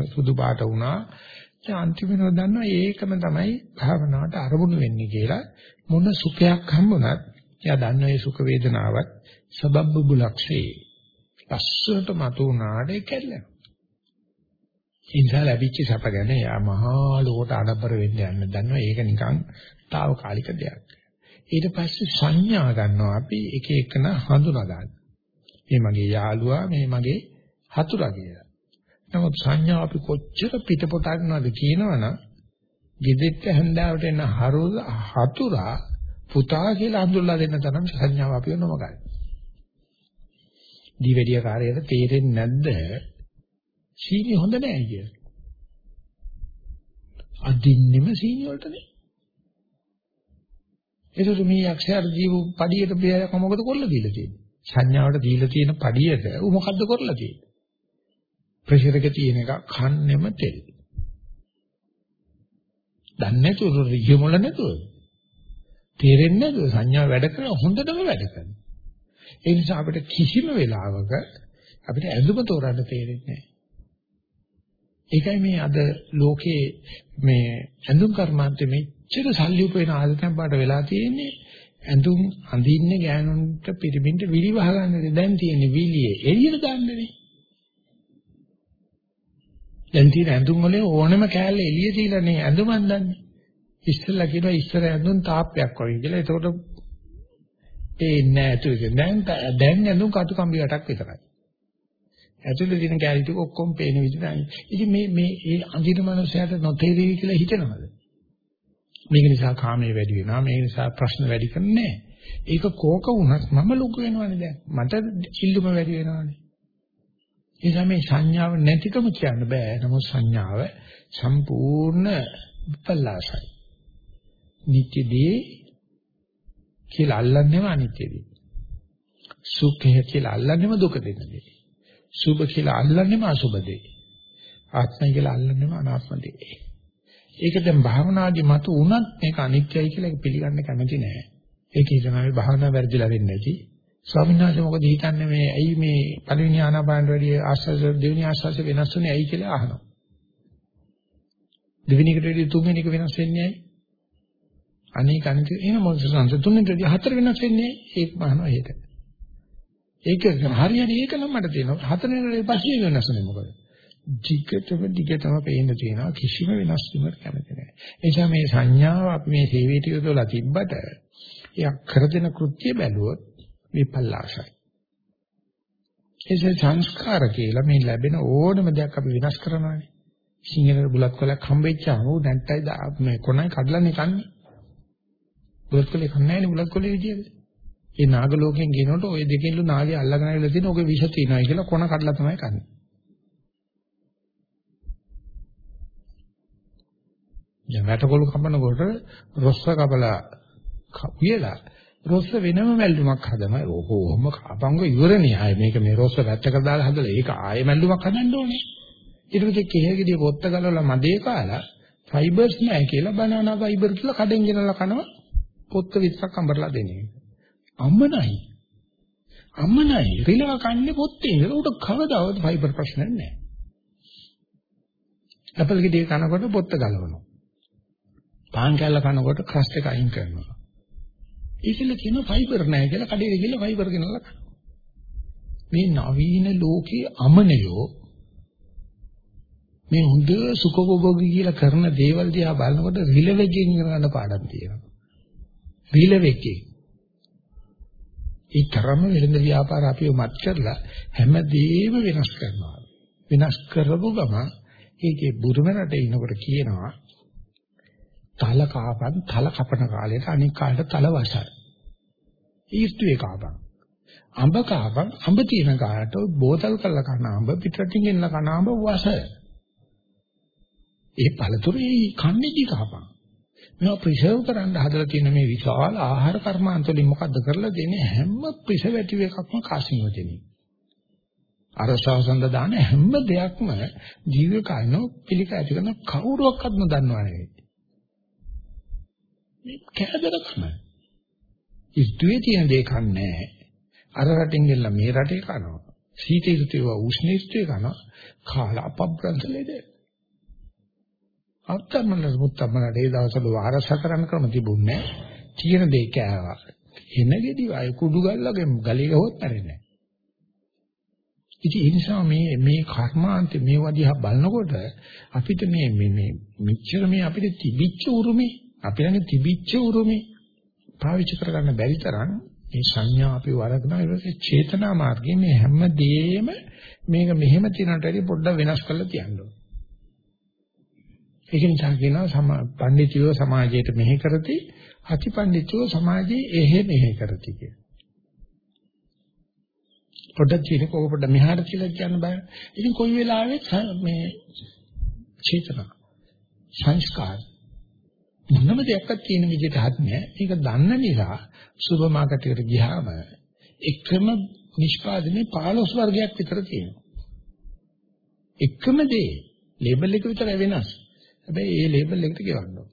සුදු පාට වුණා දැන් අන්තිමව දන්නවා ඒකම තමයි භාවනාවට අරමුණු වෙන්නේ කියලා මොන සුඛයක් හම්බුණත් එයා දන්නවා මේ සුඛ වේදනාවත් සබබ්බු බුලක්ෂේ ලස්සනට මතු වුණාට ඒක කැඩලා ඒ නිසා ලැබිච්ච සැප ගැන යා මහා ලෝකට ආඩම්බර වෙන්න යන්න දන්නවා ඒක නිකන් తాවකාලික දෙයක්. ඊට පස්සේ සංඥා ගන්නවා අපි එක එකන හඳුනා ගන්න. මේ මගේ යාළුවා මේ මගේ හතුරා කියලා. නමුත් සංඥා අපි කොච්චර පිටපොට ගන්නවද කියනවනම් ගෙදෙට්ට හැන්දාවට එන හතුරා පුතා කියලා හඳුල්ලා දෙන්න තරම් සංඥාව අපිව නොමගයි. දිවෙඩිය කාර්යයට තේරෙන්නේ නැද්ද සීනි හොඳ නෑ කියලා. අදින්නෙම සීනි වලට නේ. ඒකට මේ අක්ෂර ජීව පඩියට බියක මොකද කරලා දීලා තියෙන්නේ? සංඥාවට දීලා තියෙන පඩියට ඌ මොකද්ද කරලා තියෙන්නේ? ප්‍රෙෂර් එක තියෙන එක කන්නෙම තෙල්. දන්නේ නැතුව රියමුල නැතුව. තේරෙන්නේ නැතුව සංඥා වැඩ කරන හොඳටම වැඩ කරනවා. ඒ නිසා අපිට කිසිම වෙලාවක අපිට ඇඳුම තෝරන්න තේරෙන්නේ නැහැ. ඒකයි මේ අද ලෝකේ මේ ඇඳුම් කර්මාන්තෙ මෙච්චර සල්ලි උපයන ආදතෙන් පාට වෙලා තියෙන්නේ. ඇඳුම් අඳින්නේ ගෑනුන්ට පිරිමින්ට විලි වහගන්නනේ දැන් තියෙන්නේ විලියේ එළියට දාන්නනේ දැන් තියෙන ඇඳුම් වල ඕනම කෑල්ල එළිය තියලා නේ ඇඳුම් අඳන්නේ. ඉස්සෙල්ලා කියනවා ඉස්සර ඇඳුම් තාප්පයක් වගේ කියලා ඒකට ඒ නෑ තුක දැන් දැන් ඇඳුම් කටු කම්බි යටක් විතරයි ඇතුළේ තියෙන කැලි ටික ඔක්කොම පේන විදිහට. ඉතින් මේ මේ ඒ අඳින මනුස්සයාට නොතේරෙවි කියලා හිතනවද? මේක නිසා කාමයේ වැඩි වෙනවා. මේක නිසා ප්‍රශ්න වැඩි කරන්නේ ඒක කෝක වුණත් මම ලොකු වෙනවනේ දැන්. මට ඉල්ලුම වැඩි වෙනවනේ. ඒ නිසා මේ සංඥාව නැතිකම කියන්න බෑ. නමුත් සංඥාව සම්පූර්ණ විපල්ලාසයි. නිත්‍යදී කියලා අල්ලන්නේම අනිත්‍යදී. සුඛය කියලා අල්ලන්නේම දුක දෙන්නේ. සුභ කියලා අල්ලන්නේම අසුභ දේ. ආත්මය කියලා අල්ලන්නේම අනාත්ම දේ. ඒක දැන් භාවනාදී මතු වුණත් මේක අනිත්‍යයි කියලා පිළිගන්න කැමති නෑ. ඒක හිතනවා මේ භාවනාව වැරදිලා වෙන්නේ නැති. ස්වාමීන් වහන්සේ මොකද හිතන්නේ මේ ඇයි මේ පළවෙනි ආනාපාන වැඩි ආස්වාද දෙවෙනි ආස්වාද වෙනස් වෙන්නේ ඇයි කියලා අහනවා. දෙවෙනි එකට වැඩි තුන්වෙනි එක වෙනස් වෙන්නේ ඇයි? අනේක අනිත් එහෙම මොකද සංස තුන්වෙනි වැඩි හතර වෙනස් වෙන්නේ ඒක මහනවා හේත. ඒක හරියනේ ඒක නම් මට තියෙනවා. හතරෙන් පස්සේ වෙනස්නේ මොකද? දිගටම දිගටම පේන්න තියෙනවා කිසිම වෙනස් වීමකට කැමති නැහැ. ඒ නිසා මේ සංඥාව අපි මේ සේවයට යොදලා තිබ්බට එයා කර දෙන කෘත්‍ය බැලුවොත් විපල්ලාසයි. ඒ සංස්කාර කියලා මේ ලැබෙන ඕනම දෙයක් අපි විනාශ කරනවානේ. සිංහල බුලත් කොලක් හම්බෙච්චාම උ නැන්ටයි මේ කොනයි කඩලානේ කන්නේ. බුලත් කොලේ කන්නේ නැහැ නේ බුලත් කොලේ විදියට. ඒ නාග ලෝකෙන් ගෙනනකොට ওই දෙකෙන්ලු නාගය අල්ලගෙන ආවිල්ලා තියෙන ඔගේ විෂ තියෙනවායි කියලා කොන කඩලා තමයි කන්නේ. දැන් වැටකොළු කපනකොට රොස්ස කපලා කපියලා රොස්ස වෙනම මැල්ලුමක් හදම ඕහොම කපංග ඉවරනේ ආයේ මේක මේ රොස්ස වැටක දාලා හදලා ඒක ආයේ මැල්ලුමක් හදන්න ඕනේ ඊට පස්සේ කෙහෙගෙඩිය පොත්ත ගලවලා මදේ කාලා ෆයිබර්ස් නැහැ කියලා බනනා ෆයිබර් කියලා කඩෙන් ගෙනලා කනවා පොත්ත විස්සක් අඹරලා දෙන්නේ. අම්මනයි. අම්මනයි. රිලව කන්නේ පොත්තේ. උට කවදාවත් ෆයිබර් ප්‍රශ්න නැහැ. ඇපල් ගෙඩිය කනකොට පොත්ත ගලවනවා. පාන් කැල්ල කනකොට ක්‍රස්ට් එක අයින් කරනවා. ඒකල කියන ෆයිබර් නැහැ කියලා කඩේට ගිහලා ෆයිබර් ගෙනල්ලා මේ නවීන ලෝකයේ අමනයෝ මේ හොඳ සුඛෝපභෝගී කියලා කරන දේවල් දිහා බලනකොට රිලෙවෙකින් කරන පාඩම් තියෙනවා. රිලෙවෙකින්. ඒ තරම වෙළඳ ව්‍යාපාර අපිව මත් කරලා හැමදේම වෙනස් කරනවා. වෙනස් කරපු ගම ඒකේ බුරුම රටේ ඉනකොට කියනවා තල කාපන් තල කපන කාලයට අනික් කාලයට තල වසයි. ඊස්තුවේ කාපන්. අඹ කාපන් අඹ තියෙන කාලයට බෝතල් කරලා කන අඹ පිටරටින් එන්න කන අඹ වසයි. ඒ පළතුරේ කන්නේදී කහපන්. මේවා ප්‍රිසර්ව් කරන්න හදලා තියෙන මේ විශාල ආහාර කර්මාන්ත වලින් මොකද්ද කරලා දෙන්නේ හැම ප්‍රිසර්වටිව් එකක්ම කාසිනෝජෙනික්. අරසවසන්ද දාන හැම දෙයක්ම ජීව කායනෝ පිළික ඇති කරන කවුරුවක්වත් නොදන්නවා නෙවෙයි. මේ කෑදරකම. ඉස්තුවේ තියෙන දේ කන්නේ අර රටින් ගෙල්ලා මේ රටේ කනවා. සීත ඍතුව උෂ්ණ ඍතුවේ කනවා. කාලා අපබ්‍රන්තලේද. අත්තමල මුත්තමල ඒ දවස්වල වාරස කරන්න ක්‍රම තිබුණේ තියෙන දෙය කෑවා. එන ගෙඩි අය කුඩු ගල්ලගේ ගලේ ගහොත් නැරෙන්නේ. ඉතින් ඒ නිසා මේ මේ කර්මාන්ත මේ වදිහා බලනකොට අපිට මේ මේ මේ මෙච්චර මේ අපිට තිබිච්ච උරුමේ අපි ළඟ තිබිච්ච උරුමේ පාවිච්චි කරගන්න බැරි තරම් මේ සංඥා අපි වරදනවා ඊට චේතනා මාර්ගයේ මේ හැම දෙයක්ම මේක මෙහෙම තියනට වැඩි පොඩ්ඩක් වෙනස් කරලා තියන්න ඕනේ. ඒක නිසා කියනවා පඬිතුයෝ සමාජයට මෙහෙ කරති අති පඬිතුයෝ සමාජයේ එහෙ මෙහෙ කරති කියලා. පොඩ්ඩක් කියන කෝ පොඩ්ඩ මෙහාට කියලා කියන්න බෑ. ඉතින් කොයි වෙලාවෙත් මේ චේතනා සංස්කාර මොනම දෙයක්වත් තියෙන විදිහට හදන්නේ මේක දන්න නිසා සුපර් මාකට් එකට ගියාම එකම නිෂ්පාදනයේ 15 වර්ගයක් විතර තියෙනවා. එකම දේ ලේබල් එක විතර වෙනස්. හැබැයි ඒ ලේබල් එකට ගෙවන්න ඕන.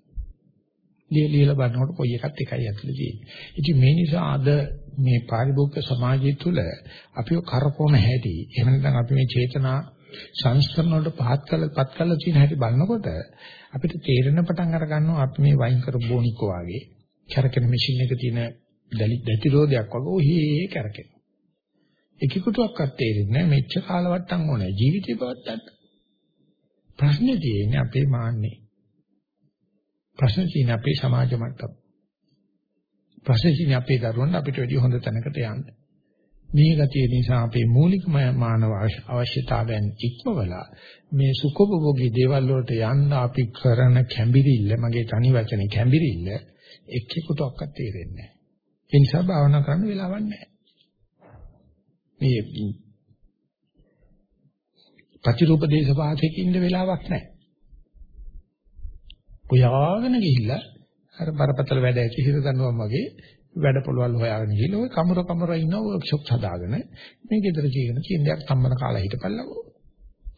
ලියලා බලනකොට කොයි එකත් එකයි ඇතුලේ තියෙන්නේ. ඉතින් මේ නිසා අද මේ පාරිභෝගික සමාජය තුළ අපිව කරකවන හැටි එහෙම නැත්නම් අපි මේ චේතනා සංස්කරණ වලට පහත් කළ පත් කළ තියෙන හැටි බලනකොට අපිට තේරෙන පටන් අර ගන්නවා අපි මේ වයින් කර බොනිකෝ වගේ කැරකෙන මැෂින් එක තියෙන දැටි රෝදයක් වගේ ඔහේ කැරකෙන. එකෙකුටවත් තේරෙන්නේ නැහැ මෙච්චර කාලවට්ටම් ඕනේ ජීවිතේ පවත්තන්න. ප්‍රශ්නේ තියෙන්නේ අපේ මාන්නේ. ප්‍රශ්නේ තියෙන්නේ අපේ සමාජ මට්ටම. ප්‍රශ්නේ තියෙන්නේ අපේ දරුවන්ට අපිට වැඩි හොඳ තැනකට යන්න. මේ ගතිය නිසා අපේ මූලික මානව අවශ්‍යතාවයන් ඉක්මවලා මේ සුඛෝපභෝගී දේවල් වලට යන්න අපි කරන කැඹිරිල්ල මගේ තනි වචනේ කැඹිරිල්ල එක්කෙකුට ඔක්ක තේරෙන්නේ නැහැ. ඒ නිසා භාවනා කරන්න වෙලාවක් නැහැ. මේ ප්‍රතිරූප දේශපාතයක ඉන්න වෙලාවක් නැහැ. ඔයාගෙන ගිහිල්ලා අර බරපතල වැඩ ඇති හිත දන්නවා වගේ වැඩ පොළවල් හොයාගෙන ගිහිල්ලා ඔය කමර කමර ඉන්න වර්ක්ෂොප් හදාගෙන මේ ගෙදර කියන කියන දෙයක් සම්බන්ධ කාලා හිටපල්ලකෝ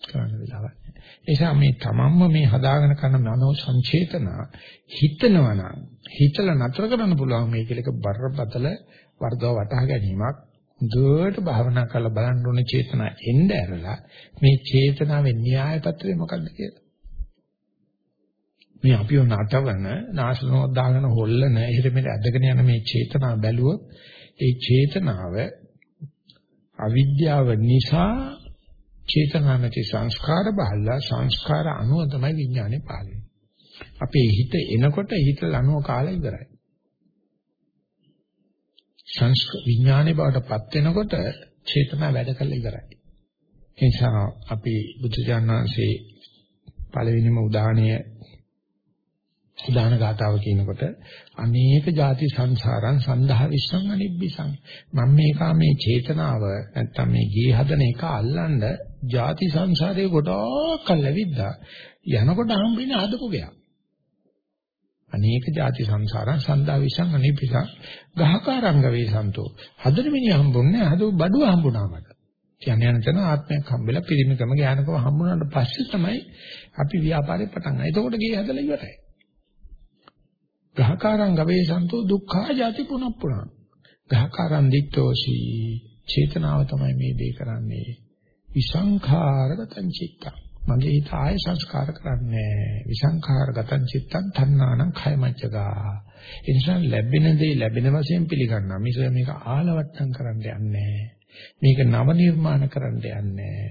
කරන්න වෙලාවක් නැහැ. ඒ නිසා මේ තමන්ම මේ හදාගෙන කරන මනෝ සංචේතන හිතනවා නම් හිතලා නතර කරන්න පුළුවන් මේක එක බරපතල වර්ධව වටහා ගැනීමක් දුවට භාවනා කරලා බලන්න ඕනේ චේතනා එන්න ඇරලා මේ චේතනාවේ න්‍යාය පත්‍රය මොකක්ද කියලා. මේ අපිව නටවන නාශනෝ දාගෙන හොල්ලන එහෙට මෙහෙට ඇදගෙන යන මේ චේතනාව බැලුවොත් ඒ චේතනාව අවිද්‍යාව නිසා චේතනා නැති සංස්කාර බහලා සංස්කාර අනුව තමයි විඥානේ පාලනය. අපේ හිත එනකොට හිත ලනුව කාලා ඉවරයි. සංස්ක විඥානේ බවට පත් වෙනකොට චේතනා වැඩ කරලා ඉවරයි. ඒ නිසා අපි බුදුජානනාංශේ පළවෙනිම උදාහරණය උදාහරණ ගාතාව කියනකොට අනේක ಜಾති සංසාරං සන්දහා විස්සං අනිබ්බිසං. මම මේකා මේ චේතනාව නැත්තම් මේ ගේ හදන එක අල්ලන්න ಜಾති සංසාරේ ගොඩාක් කල්ලාවිද්දා යනකොට හම්බෙන්නේ හදපු ගයක්. අනේක ಜಾති සංසාරං සන්දා විසං අනිපිසං ගහකාරංග වේසන්තෝ හදන මිනිහ හම්බුන්නේ හදව බඩුව හම්බුණා මට කියන්නේ යනතන ආත්මයක් හම්බෙලා පිරිමිකම ඥානකම හම්බුනාට පස්සේ තමයි අපි ව්‍යාපාරේ පටන් ගන්නේ. එතකොට ගේ හදලා ඉවරයි. ගහකාරං ගවේසන්තෝ දුක්ඛා ජාති පුනප්පුනා. ගහකාරං දිට්ඨෝසි චේතනාව තමයි මේ දේ කරන්නේ. විසංඛාරගතං චිත්තං. මගේ හිත ආය සංස්කාර කරන්නේ විසංඛාරගතං චිත්තං තණ්හානං khයමච්චගා. ඒ නිසා ලැබෙන දේ ලැබෙන වශයෙන් පිළිගන්නවා. මිස මේක ආලවට්ටම් කරන්න යන්නේ මේක නව නිර්මාණ කරන්න යන්නේ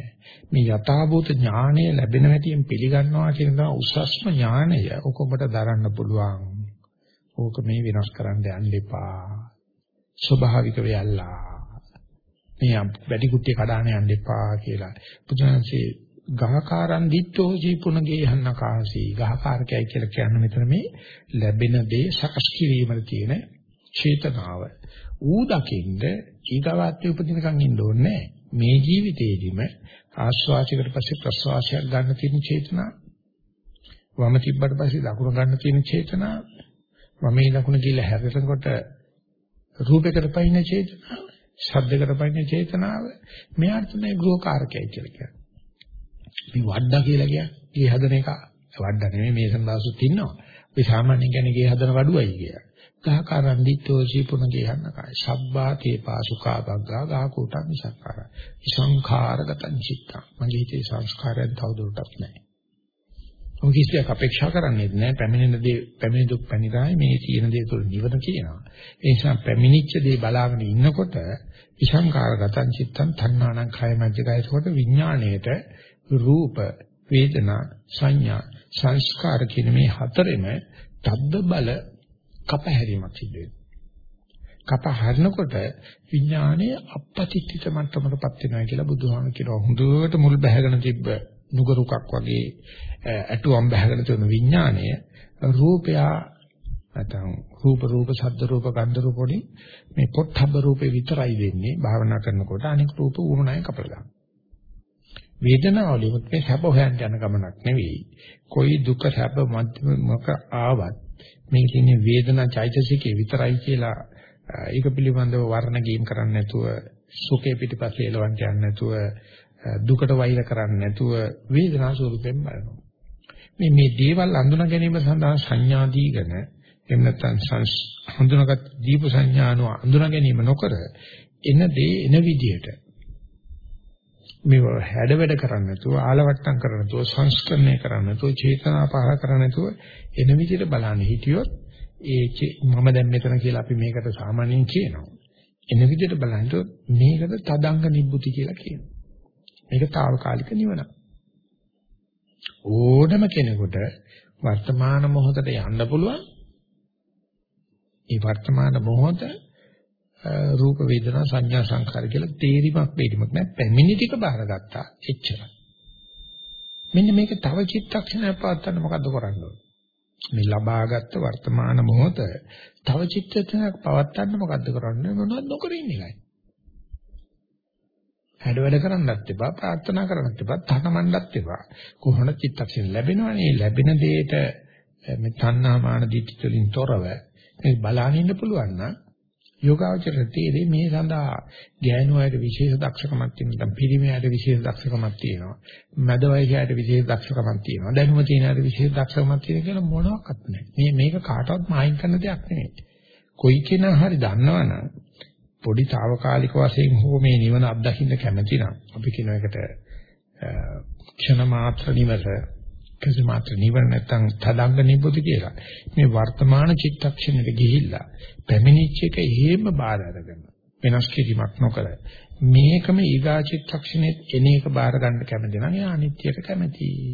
මේ යථාභූත ඥානය ලැබෙන හැටියෙන් පිළිගන්නවා කියන දා උසස්ම ඥානය ඔකඹට දරන්න පුළුවන්. ඕක මේ වෙනස් කරන්න යන්න එපා. ස්වභාවික වෙයල්ලා. මේ වැඩි කුට්ටිය කඩාන යන්න එපා කියලා. බුදුන්සේ ගහකාරන් දිත්තෝ ජීපුණගේ යන්නකාසී ගහකාරකයි කියලා කියන්නේ මෙතන මේ ලැබෙන දේ සකස් කිරීමේ තියෙන චේතනාව. ඌ දකින්ද ඊගාවාත්‍ය උපදිනකන් ඉන්න ඕනේ මේ ජීවිතේදීම ආස්වාසිකට පස්සේ ප්‍රසවාසයක් ගන්න තියෙන චේතනාව. වම තිබ්බට පස්සේ දකුණ ගන්න තියෙන චේතනාව. වමේ දකුණ කියලා හැරෙනකොට රූපයකට පයින්න චේතනාව. ශබ්දයකට පයින්න චේතනාව. මෙයාට මේ ගෘහකාරකයි කියලා කියන්නේ. මේ වඩඩා කියලා කියන්නේ ගේ හදන එක. වඩඩා නෙමෙයි මේ සඳහසුත් ඉන්නවා. අපි සාමාන්‍යයෙන් කියන්නේ ගේ හදන වඩුවයි කියලා. ගහකරන් දිත්තෝ සීපුණ ගේහන්න කාය. සබ්බා තේපා සුඛා බග්ගා ගහ කුටං විසංකාර. විසංඛාරගතං චිත්තං. මගේ හිතේ සංස්කාරයන් තවදුරටත් නැහැ. මොකද කිසියක් අපේක්ෂා කරන්නේ නැහැ. පැමිණෙන දේ පැමිණි දුක් පැනිරායි මේ තියෙන දේ තුළ නිවන කියනවා. ඒ නිසා පැමිණිච්ච දේ බලාගෙන ඉන්නකොට විසංකාරගතං චිත්තං තණ්හානං khය මජ්ජකය. ඒකට විඥාණයට රූප, වේදනා, සංඥා, සංස්කාර කියන මේ හතරෙම තද්ද බල කපහැරීමක් සිද්ධ වෙනවා. කප හරිනකොට විඥානයේ අපපතිත්‍ිත මට්ටමකටපත් වෙනවා කියලා බුදුහාම කියනවා. හොඳට මුල් බැහැගෙන තිබ්බ නුගරුකක් වගේ ඇටුවම් බැහැගෙන තියෙන විඥානය රූපය නැත්නම් රූප රූප ශබ්ද රූප ගන්ධ රූප වලින් මේ පොට්ටබ්බ රූපේ විතරයි දෙන්නේ භාවනා කරනකොට අනික රූප උරුණයි කපලා වේදනාවලින් මේ සැප හොයන්න යන ගමනක් නෙවෙයි. કોઈ දුක සැප මොක ආවත් මේ කියන්නේ වේදනා චෛතසිකේ විතරයි කියලා ඒක පිළිබඳව වර්ණ ගීම් කරන්නේ නැතුව සුඛේ පිටිපස්සේ එලවන්න යන්නේ නැතුව දුකට වෛර කරන්නේ නැතුව වේදනා ස්වරූපයෙන් බලනවා. මේ මේ දේවල් අඳුන ගැනීම සඳහා සංඥා දීගෙන එහෙම නැත්නම් හඳුනාගත් දීප සංඥානෝ අඳුන ගැනීම නොකර එන දේ එන විදියට මේව හැඩ වැඩ කරන්නේ නැතුව ආලවට්ටම් කරන්නේ නැතුව සංස්කරණය කරන්නේ නැතුව චේතනා පහල කරන්නේ නැතුව එන විදිහට බලන්න හිටියොත් ඒ මම දැන් මෙතන කියලා අපි මේකට සාමාන්‍යයෙන් කියනවා. එන විදිහට බලනකොට මේකට තදංග නිබ්බුති කියලා කියනවා. මේක తాවකාලික නිවන. ඕනම කෙනෙකුට වර්තමාන මොහොතට යන්න පුළුවන්. ඒ වර්තමාන මොහොත රූප වේදනා සංඥා සංඛාර කියලා තේරිමක් වේදිමක් නෑ පැමිණි ටික බාරගත්තා එච්චරයි. මෙන්න මේක තව චිත්තක්ෂණයක් පවත්වන්න මොකද්ද කරන්න මේ ලබාගත් වර්තමාන මොහොත තව චිත්තක්ෂණයක් පවත්වන්න මොකද්ද කරන්නේ මොනවද නොකර ඉන්න එකයි. හැඩ වැඩ කරන්නත් එපා ප්‍රාර්ථනා කරන්නත් එපා තනමන්නත් එපා. කොහොමද චිත්තක්ෂණ ලැබෙනවනේ? ලැබෙන දෙයට මේ තණ්හා මාන දිට්ඨි වලින් තොරව මේ බලන්න ඉන්න පුළුවන් නම් යෝගාවචර තේරෙන්නේ මේ සඳහා ගෑනු අයට විශේෂ දක්ෂකමක් තියෙනවා. නැත්නම් පිරිමි අයට විශේෂ දක්ෂකමක් තියෙනවා. මැද වයසට විශේෂ දක්ෂකමක් තියෙනවා. දැනුම තියෙන අයට විශේෂ දක්ෂකමක් තියෙන කියලා මොනවත් නැහැ. මේ මේක කාටවත් මායින් කරන දෙයක් නෙමෙයි. කොයි කෙනා හරි දන්නවනම් පොඩි తాවකාලික වශයෙන් හෝ මේ නිවන අත්දකින්න කැමති නම් අපි කියන එකට ක්ෂණ මාත්‍ර නිවස කිසි මාත්‍ර නිවන නැත්තම් තදංග නිබ්බුති කියලා. මේ වර්තමාන චිත්තක්ෂණයට ගිහිල්ලා පැමිණිච්ච එක එහෙම බාර අරගෙන වෙනස් කිරීමක් නොකර මේකම ඊගා චිත්තක්ෂණෙත් එන එක බාර ගන්න කැමති නම් එයා අනිත්‍යයට කැමතියි.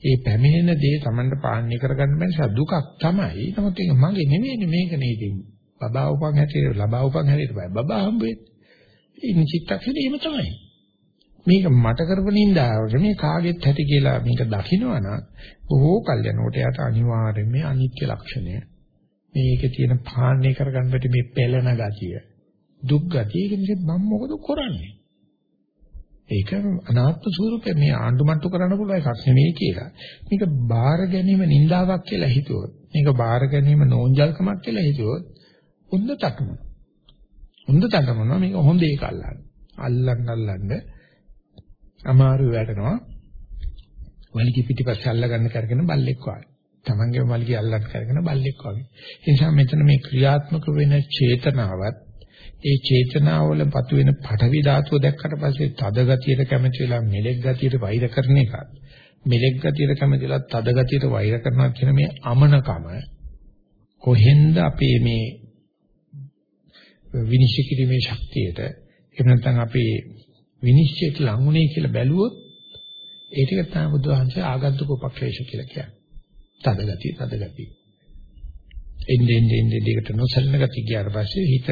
ඒ පැමිණෙන දේ Tamanට පාලනය කරගන්න බැහැ දුකක් තමයි. නමුත් ඒක මගේ නෙමෙයිනේ මේක නේදී. බබා උපන් හැටියට ලබා උපන් හැටියට බබා හම්බෙන්නේ. ඉන්න චිත්තක්ෂණය එහෙම තමයි. මේක මට කරපු නින්දාවට මේ කාගෙත් ඇති කියලා මේක දකිනවනම් බොහෝ කල් යනකොට යට අනිවාර්යයෙන් මේ අනිත්‍ය ලක්ෂණය මේකේ තියෙන පාණ්‍ය කරගන්න බැරි මේ පෙළෙන ගතිය දුක් ගතිය ඒක නිසා මම මොකද කරන්නේ ඒක අනාත්ම ස්වරූපේ මේ ආණ්ඩුමට්ටු කරන්න පුළුවන් එකක් නෙමෙයි කියලා. මේක බාර ගැනීම නින්දාවක් කියලා හිතුවොත්, මේක බාර ගැනීම නෝන්ජල්කමක් කියලා හිතුවොත්, උන්ද තටමන. උන්ද තටමන මේක හොඳ ඒක අල්ලන්න. අල්ලන්න අල්ලන්න අමාරු වැඩනවා. වලිගි පිටිපස්ස අල්ලගන්න කරගෙන බල්ලෙක් වගේ. Tamange වලිගි අල්ලන්න කරගෙන බල්ලෙක් වගේ. ඒ නිසා මෙතන මේ ක්‍රියාත්මක වෙන චේතනාවත් ඒ චේතනාවල පතු වෙන පටවි ධාතුව දැක්කට පස්සේ තද ගතියට කැමති වෙලා මෙලෙක් ගතියට වෛර කරන එකත් මෙලෙක් ගතියට කැමතිලා තද ගතියට වෛර කරනවා කියන මේ අමනකම කොහෙන්ද අපේ මේ විනිශ්චය කිරීමේ ශක්තියට එහෙම නැත්නම් අපේ විනිශ්චයට ලඟුනේ කියලා බැලුවොත් ඒ ටික තමයි බුදුහාමසේ ආගන්තුක උපක්ලේශ කියලා කියන්නේ. තද ගතිය, තද ගතිය. එන්නේ එන්නේ එන්නේ දෙකට නොසලන ගතිය ගියාට පස්සේ හිත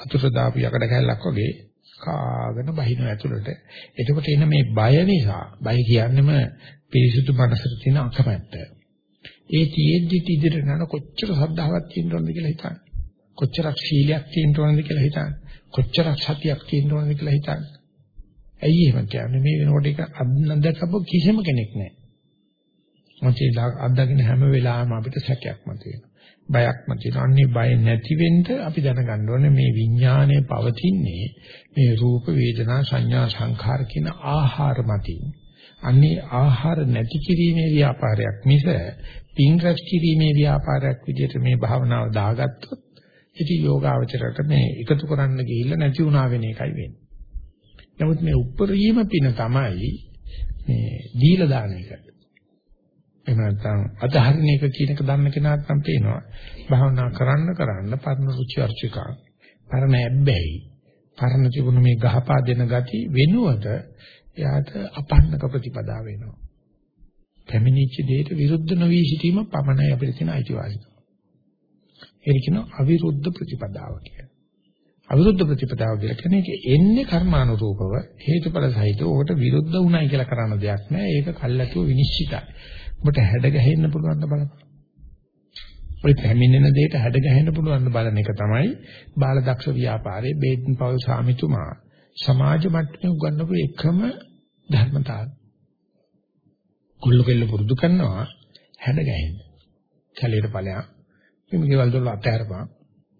වතුර දාපු යකඩ කැල්ලක් වගේ කාගෙන බහින ඇතුළට. එතකොට එන මේ බය නිසා, බය කියන්නේම පිරිසුදු මනසට තියෙන අකමැත්ත. ඒ තියෙද්දි ඉදිරියට යන කොච්චර ශ්‍රද්ධාවක් තියෙන්න ඕනද කියලා හිතන්න. කොච්චරක් සීලයක් තියෙන්න ඕනද කියලා හිතන්න. කොච්චරක් සතියක් තියෙන්න ඕනද කියලා හිතන්න. ඇයි එහෙම කියන්නේ? මේ වෙනකොට ඒක අද්දකපො කිසිම කෙනෙක් නැහැ. මොකද අද්දකින හැම වෙලාවෙම අපිට සැකයක් මතුවෙනවා. බයක් මතුවෙනවා. අන්නේ බය නැති වෙන්න අපි දැනගන්න ඕනේ මේ විඥානය පවතින්නේ මේ රූප වේදනා සංඥා සංඛාර කියන ආහාර මතින්. අන්නේ ආහාර නැති කිරීමේ ව්‍යාපාරයක් මිස පින් රැස් කිරීමේ ව්‍යාපාරයක් විදිහට මේ භාවනාව දාගත්තොත් ඉතින් යෝගාවචරයට මේ එකතු කරන්න ගිහිල්ලා නැති වුණා වෙන එකයි වෙන්නේ. නමුත් මේ උපරිම පින තමයි මේ දීලා දාන එක. එහෙම නැත්නම් අදහරින එක කියන එක දන්න කෙනාට නම් පේනවා. භාවනා කරන්න කරන්න පරණ රුචි අර්චිකා. පරණ ඇබ්බැහි. පරණ තිබුණු මේ ගහපා දෙන gati වෙනුවට එයාට අපන්නක ප්‍රතිපදා වෙනවා. පැමිණිච්ච දෙයට විරුද්ධ නොවි සිටීම පමණයි අපිට තියෙන අයිතිවාසිකම. ඒක කියනවා අවිරුද්ධ ප්‍රතිපදාව කියලා. අවිරුද්ධ ප්‍රතිපදාව කියලා කියන්නේ ඒක එන්නේ කර්මානුරූපව හේතුඵල සහිතව ඔකට විරුද්ධ වුණයි කියලා කරන්න දෙයක් නෑ. ඒක කල්ැතුව විනිශ්චිතයි. ඔබට හැඩ ගැහෙන්න පුළුවන් ද බලන්න. ඔය පැමිණෙන දෙයට හැඩ ගැහෙන්න පුළුවන් බලන එක තමයි බාලදක්ෂ ව්‍යාපාරයේ බේඩන් පවල් සාමිතුමා සමාජ මට්ටමේ උගන්වපු එකම ධර්මතාවය. කුල්ල කෙල්ල පුරුදු කරනවා හැඩ ගැහෙන්න. කැලේට ඵලයක්. මේ ගෙවල් දොර අතහැරපන්.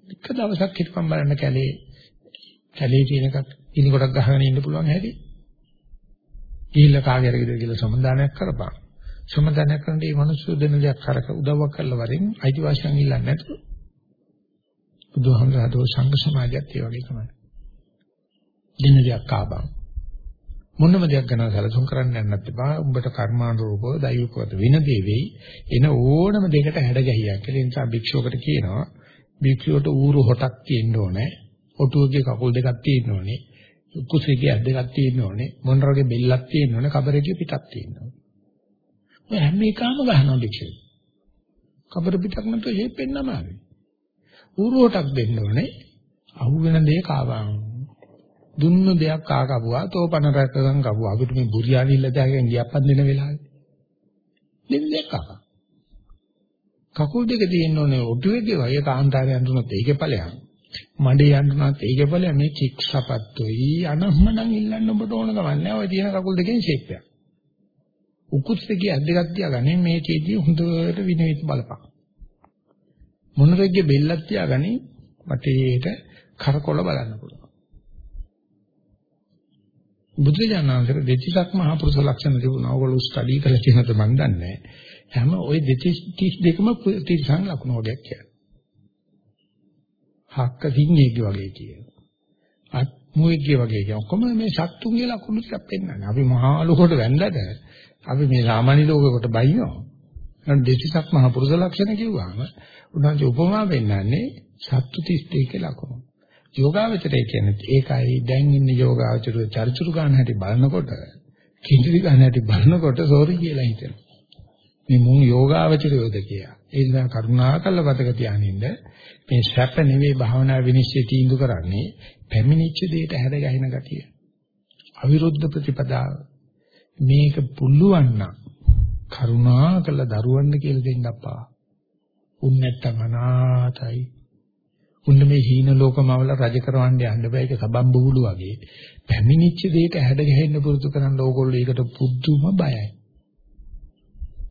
එක දවසක් හිටපන් බලන්න කැලේ කැලේ තියෙන එකක් ඉනි කොටක් ගහගෙන ඉන්න පුළුවන් හැටි. ගිහිල්ලා කාගේ හරි ගෙදර ගිහලා සම්දානයක් කරපන්. සම්දානයක් කරන මේ මිනිස්සු දෙන දෙයක් කරක උදව්වක් කරලා වරින් අයිතිවාසිකම් ඉල්ලන්නේ නැතුව. බුදුහාමුදුරුවෝ සංඝ සමාජයත් ඒ වගේ තමයි. දෙන දෙයක් ආපන්. මොනම දෙයක් ගැන සැලසුම් කරන්න යන්නත් එපා. උඹට කර්මානුරූපව දෛවිකවත වෙන දේ වෙයි. එන ඕනම දෙයකට හැඩ ගැහියක්. ඒ නිසා භික්ෂුවකට කියනවා භික්ෂුවට ඌරු හොටක් තියෙන්න ඕනේ. ඔටුවගේ කකුල් දෙකක් තියෙන්න ඕනේ. කුසෙගේ ඇස් දෙකක් තියෙන්න ඕනේ. මොණරගේ බෙල්ලක් තියෙන්න ඕනේ. කබරගේ පිටක් තියෙන්න ඕනේ. ඔය හැම එකම ගහනවා භික්ෂුව. කබර පිටක් නැතුව හේපෙන්නම ආවේ. ඌරු හොටක් දෙන්න ඕනේ. අහු වෙන දේ කාවා. දුන්න දෙයක් කා කපුවා තෝපන රැකගන් කපුවා. අපිට මේ බුරියානිල්ල දාගෙන ගියප්පන් දෙන වෙලාවේ. දෙන්න දෙයක් කා කකුල් දෙක තියෙන්න ඕනේ ඔටුවේගේ වගේ කාන්තාරය යන්නුනොත් ඒකේ ඵලයක්. මඩේ යන්නුනොත් ඒකේ ඵලයක්. මේ කික් සපත්තුයි අනම්මනම් ඉල්ලන්න ඔබට ඕන ගමන් නැහැ ඔය තියෙන කකුල් දෙකෙන් ෂේප් එක උකුත් දෙකේ අත් දෙකක් තියාගන්නේ මේ චේතිය හොඳට විනිවිද බලපන්. මොනරෙක්ගේ බෙල්ලක් තියාගනි? වටේට කරකොල බලන්න පුළුවන්. බුදුජානනාංශර දෙතිසක් මහ පුරුෂ ලක්ෂණ තිබුණා. ඕගොල්ලෝ ස්ටඩි කරලා තියෙනවද මන් දන්නේ හැම ওই දෙතිස් 32ම තිරසං ලක්ෂණ වගේ කියලා. හක්ක සිංහේගේ වගේ කියනවා. අත් මුවෙක්ගේ වගේ කියනවා. ඔක්කොම මේ සත්තුන්ගේ ලක්ෂණ ටිකක් පෙන්නන්නේ. අපි මහා ලෝකෙට වැන්දට අපි මේ සාමාන්‍ය ලෝකෙකට බයිනවා. එහෙනම් දෙතිසක් මහ පුරුෂ ලක්ෂණ කිව්වම උන්වහන්සේ උපමා වෙන්නන්නේ සත්තු 32 ලක්ෂණ. යෝගාවචරය කියන්නේ ඒකයි දැන් ඉන්න යෝගාවචරය චරිචුරු ගන්න හැටි බලනකොට කිඳිරි ගන්න හැටි බලනකොට සෝරි කියලා හිතෙනවා. මේ මුන් යෝගාවචරයෝද කියලා. ඒ නිසා කරුණාකරලා වදක තියානින්න මේ සැප නෙවෙයි භාවනා විනිශ්චය තීන්දුව කරන්නේ පැමිණිච්ච දෙයට හැඩ ගැහෙන ගතිය. අවිරුද්ධ ප්‍රතිපදාව. මේක පුළුවන් නම් කරුණාකරලා දරුවන්න කියලා දෙන්න අප්පා. උන් නැත්තම් අනාතයි. උන්න මේ හීන ලෝකමවල රජ කරවන්න යන්න බෑ ඒක සබම් බුබුලු වගේ. පැමිණිච්ච දෙයක හැඩ ගැහෙන්න පුරුදු කරන්න ඕගොල්ලෝ ඒකට පුදුම බයයි.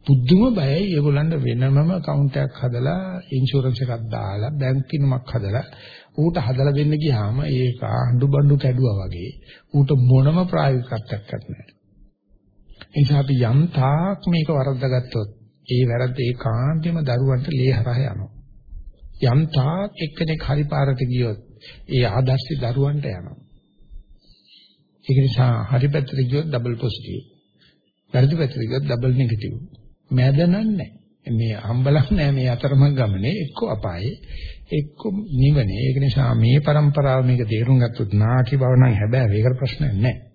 පුදුම බයයි ඒගොල්ලන්ට වෙනමම account එකක් හදලා ඉන්ෂුරන්ස් එකක් දාලා බැංක් කිනුමක් හදලා ඌට හදලා දෙන්න ගියාම ඒක අඬු බඬු කැඩුවා වගේ ඌට මොනම ප්‍රායෝගිකත්වයක් නැහැ. ඒ නිසා අපි යම් තාක් මේක වරද්දාගත්තොත් ඒ වැරද්ද ඒකාන්තයෙන්ම දරුවන්ට ලේ හරහා යනවා. යම් තාක් එක්කෙනෙක් හරි පාරට ගියොත් ඒ ආදර්ශي දරුවන්ට යනවා. ඒක නිසා හරි පැත්තට ගියොත් ඩබල් පොසිටිව්. වැරදි පැත්තට ගියොත් ඩබල් නෙගටිව්. මැද නන්නේ. මේ හම්බලක් නෑ මේ අතරමඟ ගමනේ එක්ක අපායේ එක්ක නිවනේ. ඒක නිසා මේ પરම්පරාව මේක තේරුම් ගත්තොත් නාකි බව නම් හැබැයි ඒකට ප්‍රශ්නයක් නෑ.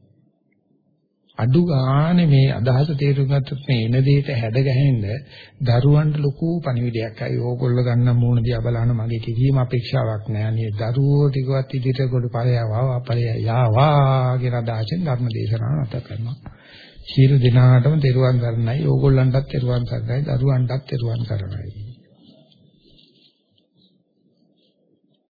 අඩු ගානේ මේ අදහස තේරුම් ගත්තොත් මේ එන දෙයට හැඩ ගැහෙන්න දරුවන්ට ලොකු පණිවිඩයක් අය ඕගොල්ලෝ ගන්න මූණ දිහා බලන මගේ කිසිම අපේක්ෂාවක් නැහැ නේ. දරුවෝ ටිකවත් ඉදිරියට ගොඩ ඵලයවා අපලය යාවා කියන අදහසෙන් ධර්ම දේශනාව නැත කරනවා. සියලු දිනාටම තෙරුවන් සරණයි. ඕගොල්ලන්ටත් තෙරුවන් සරණයි. දරුවන්ටත් තෙරුවන් සරණයි.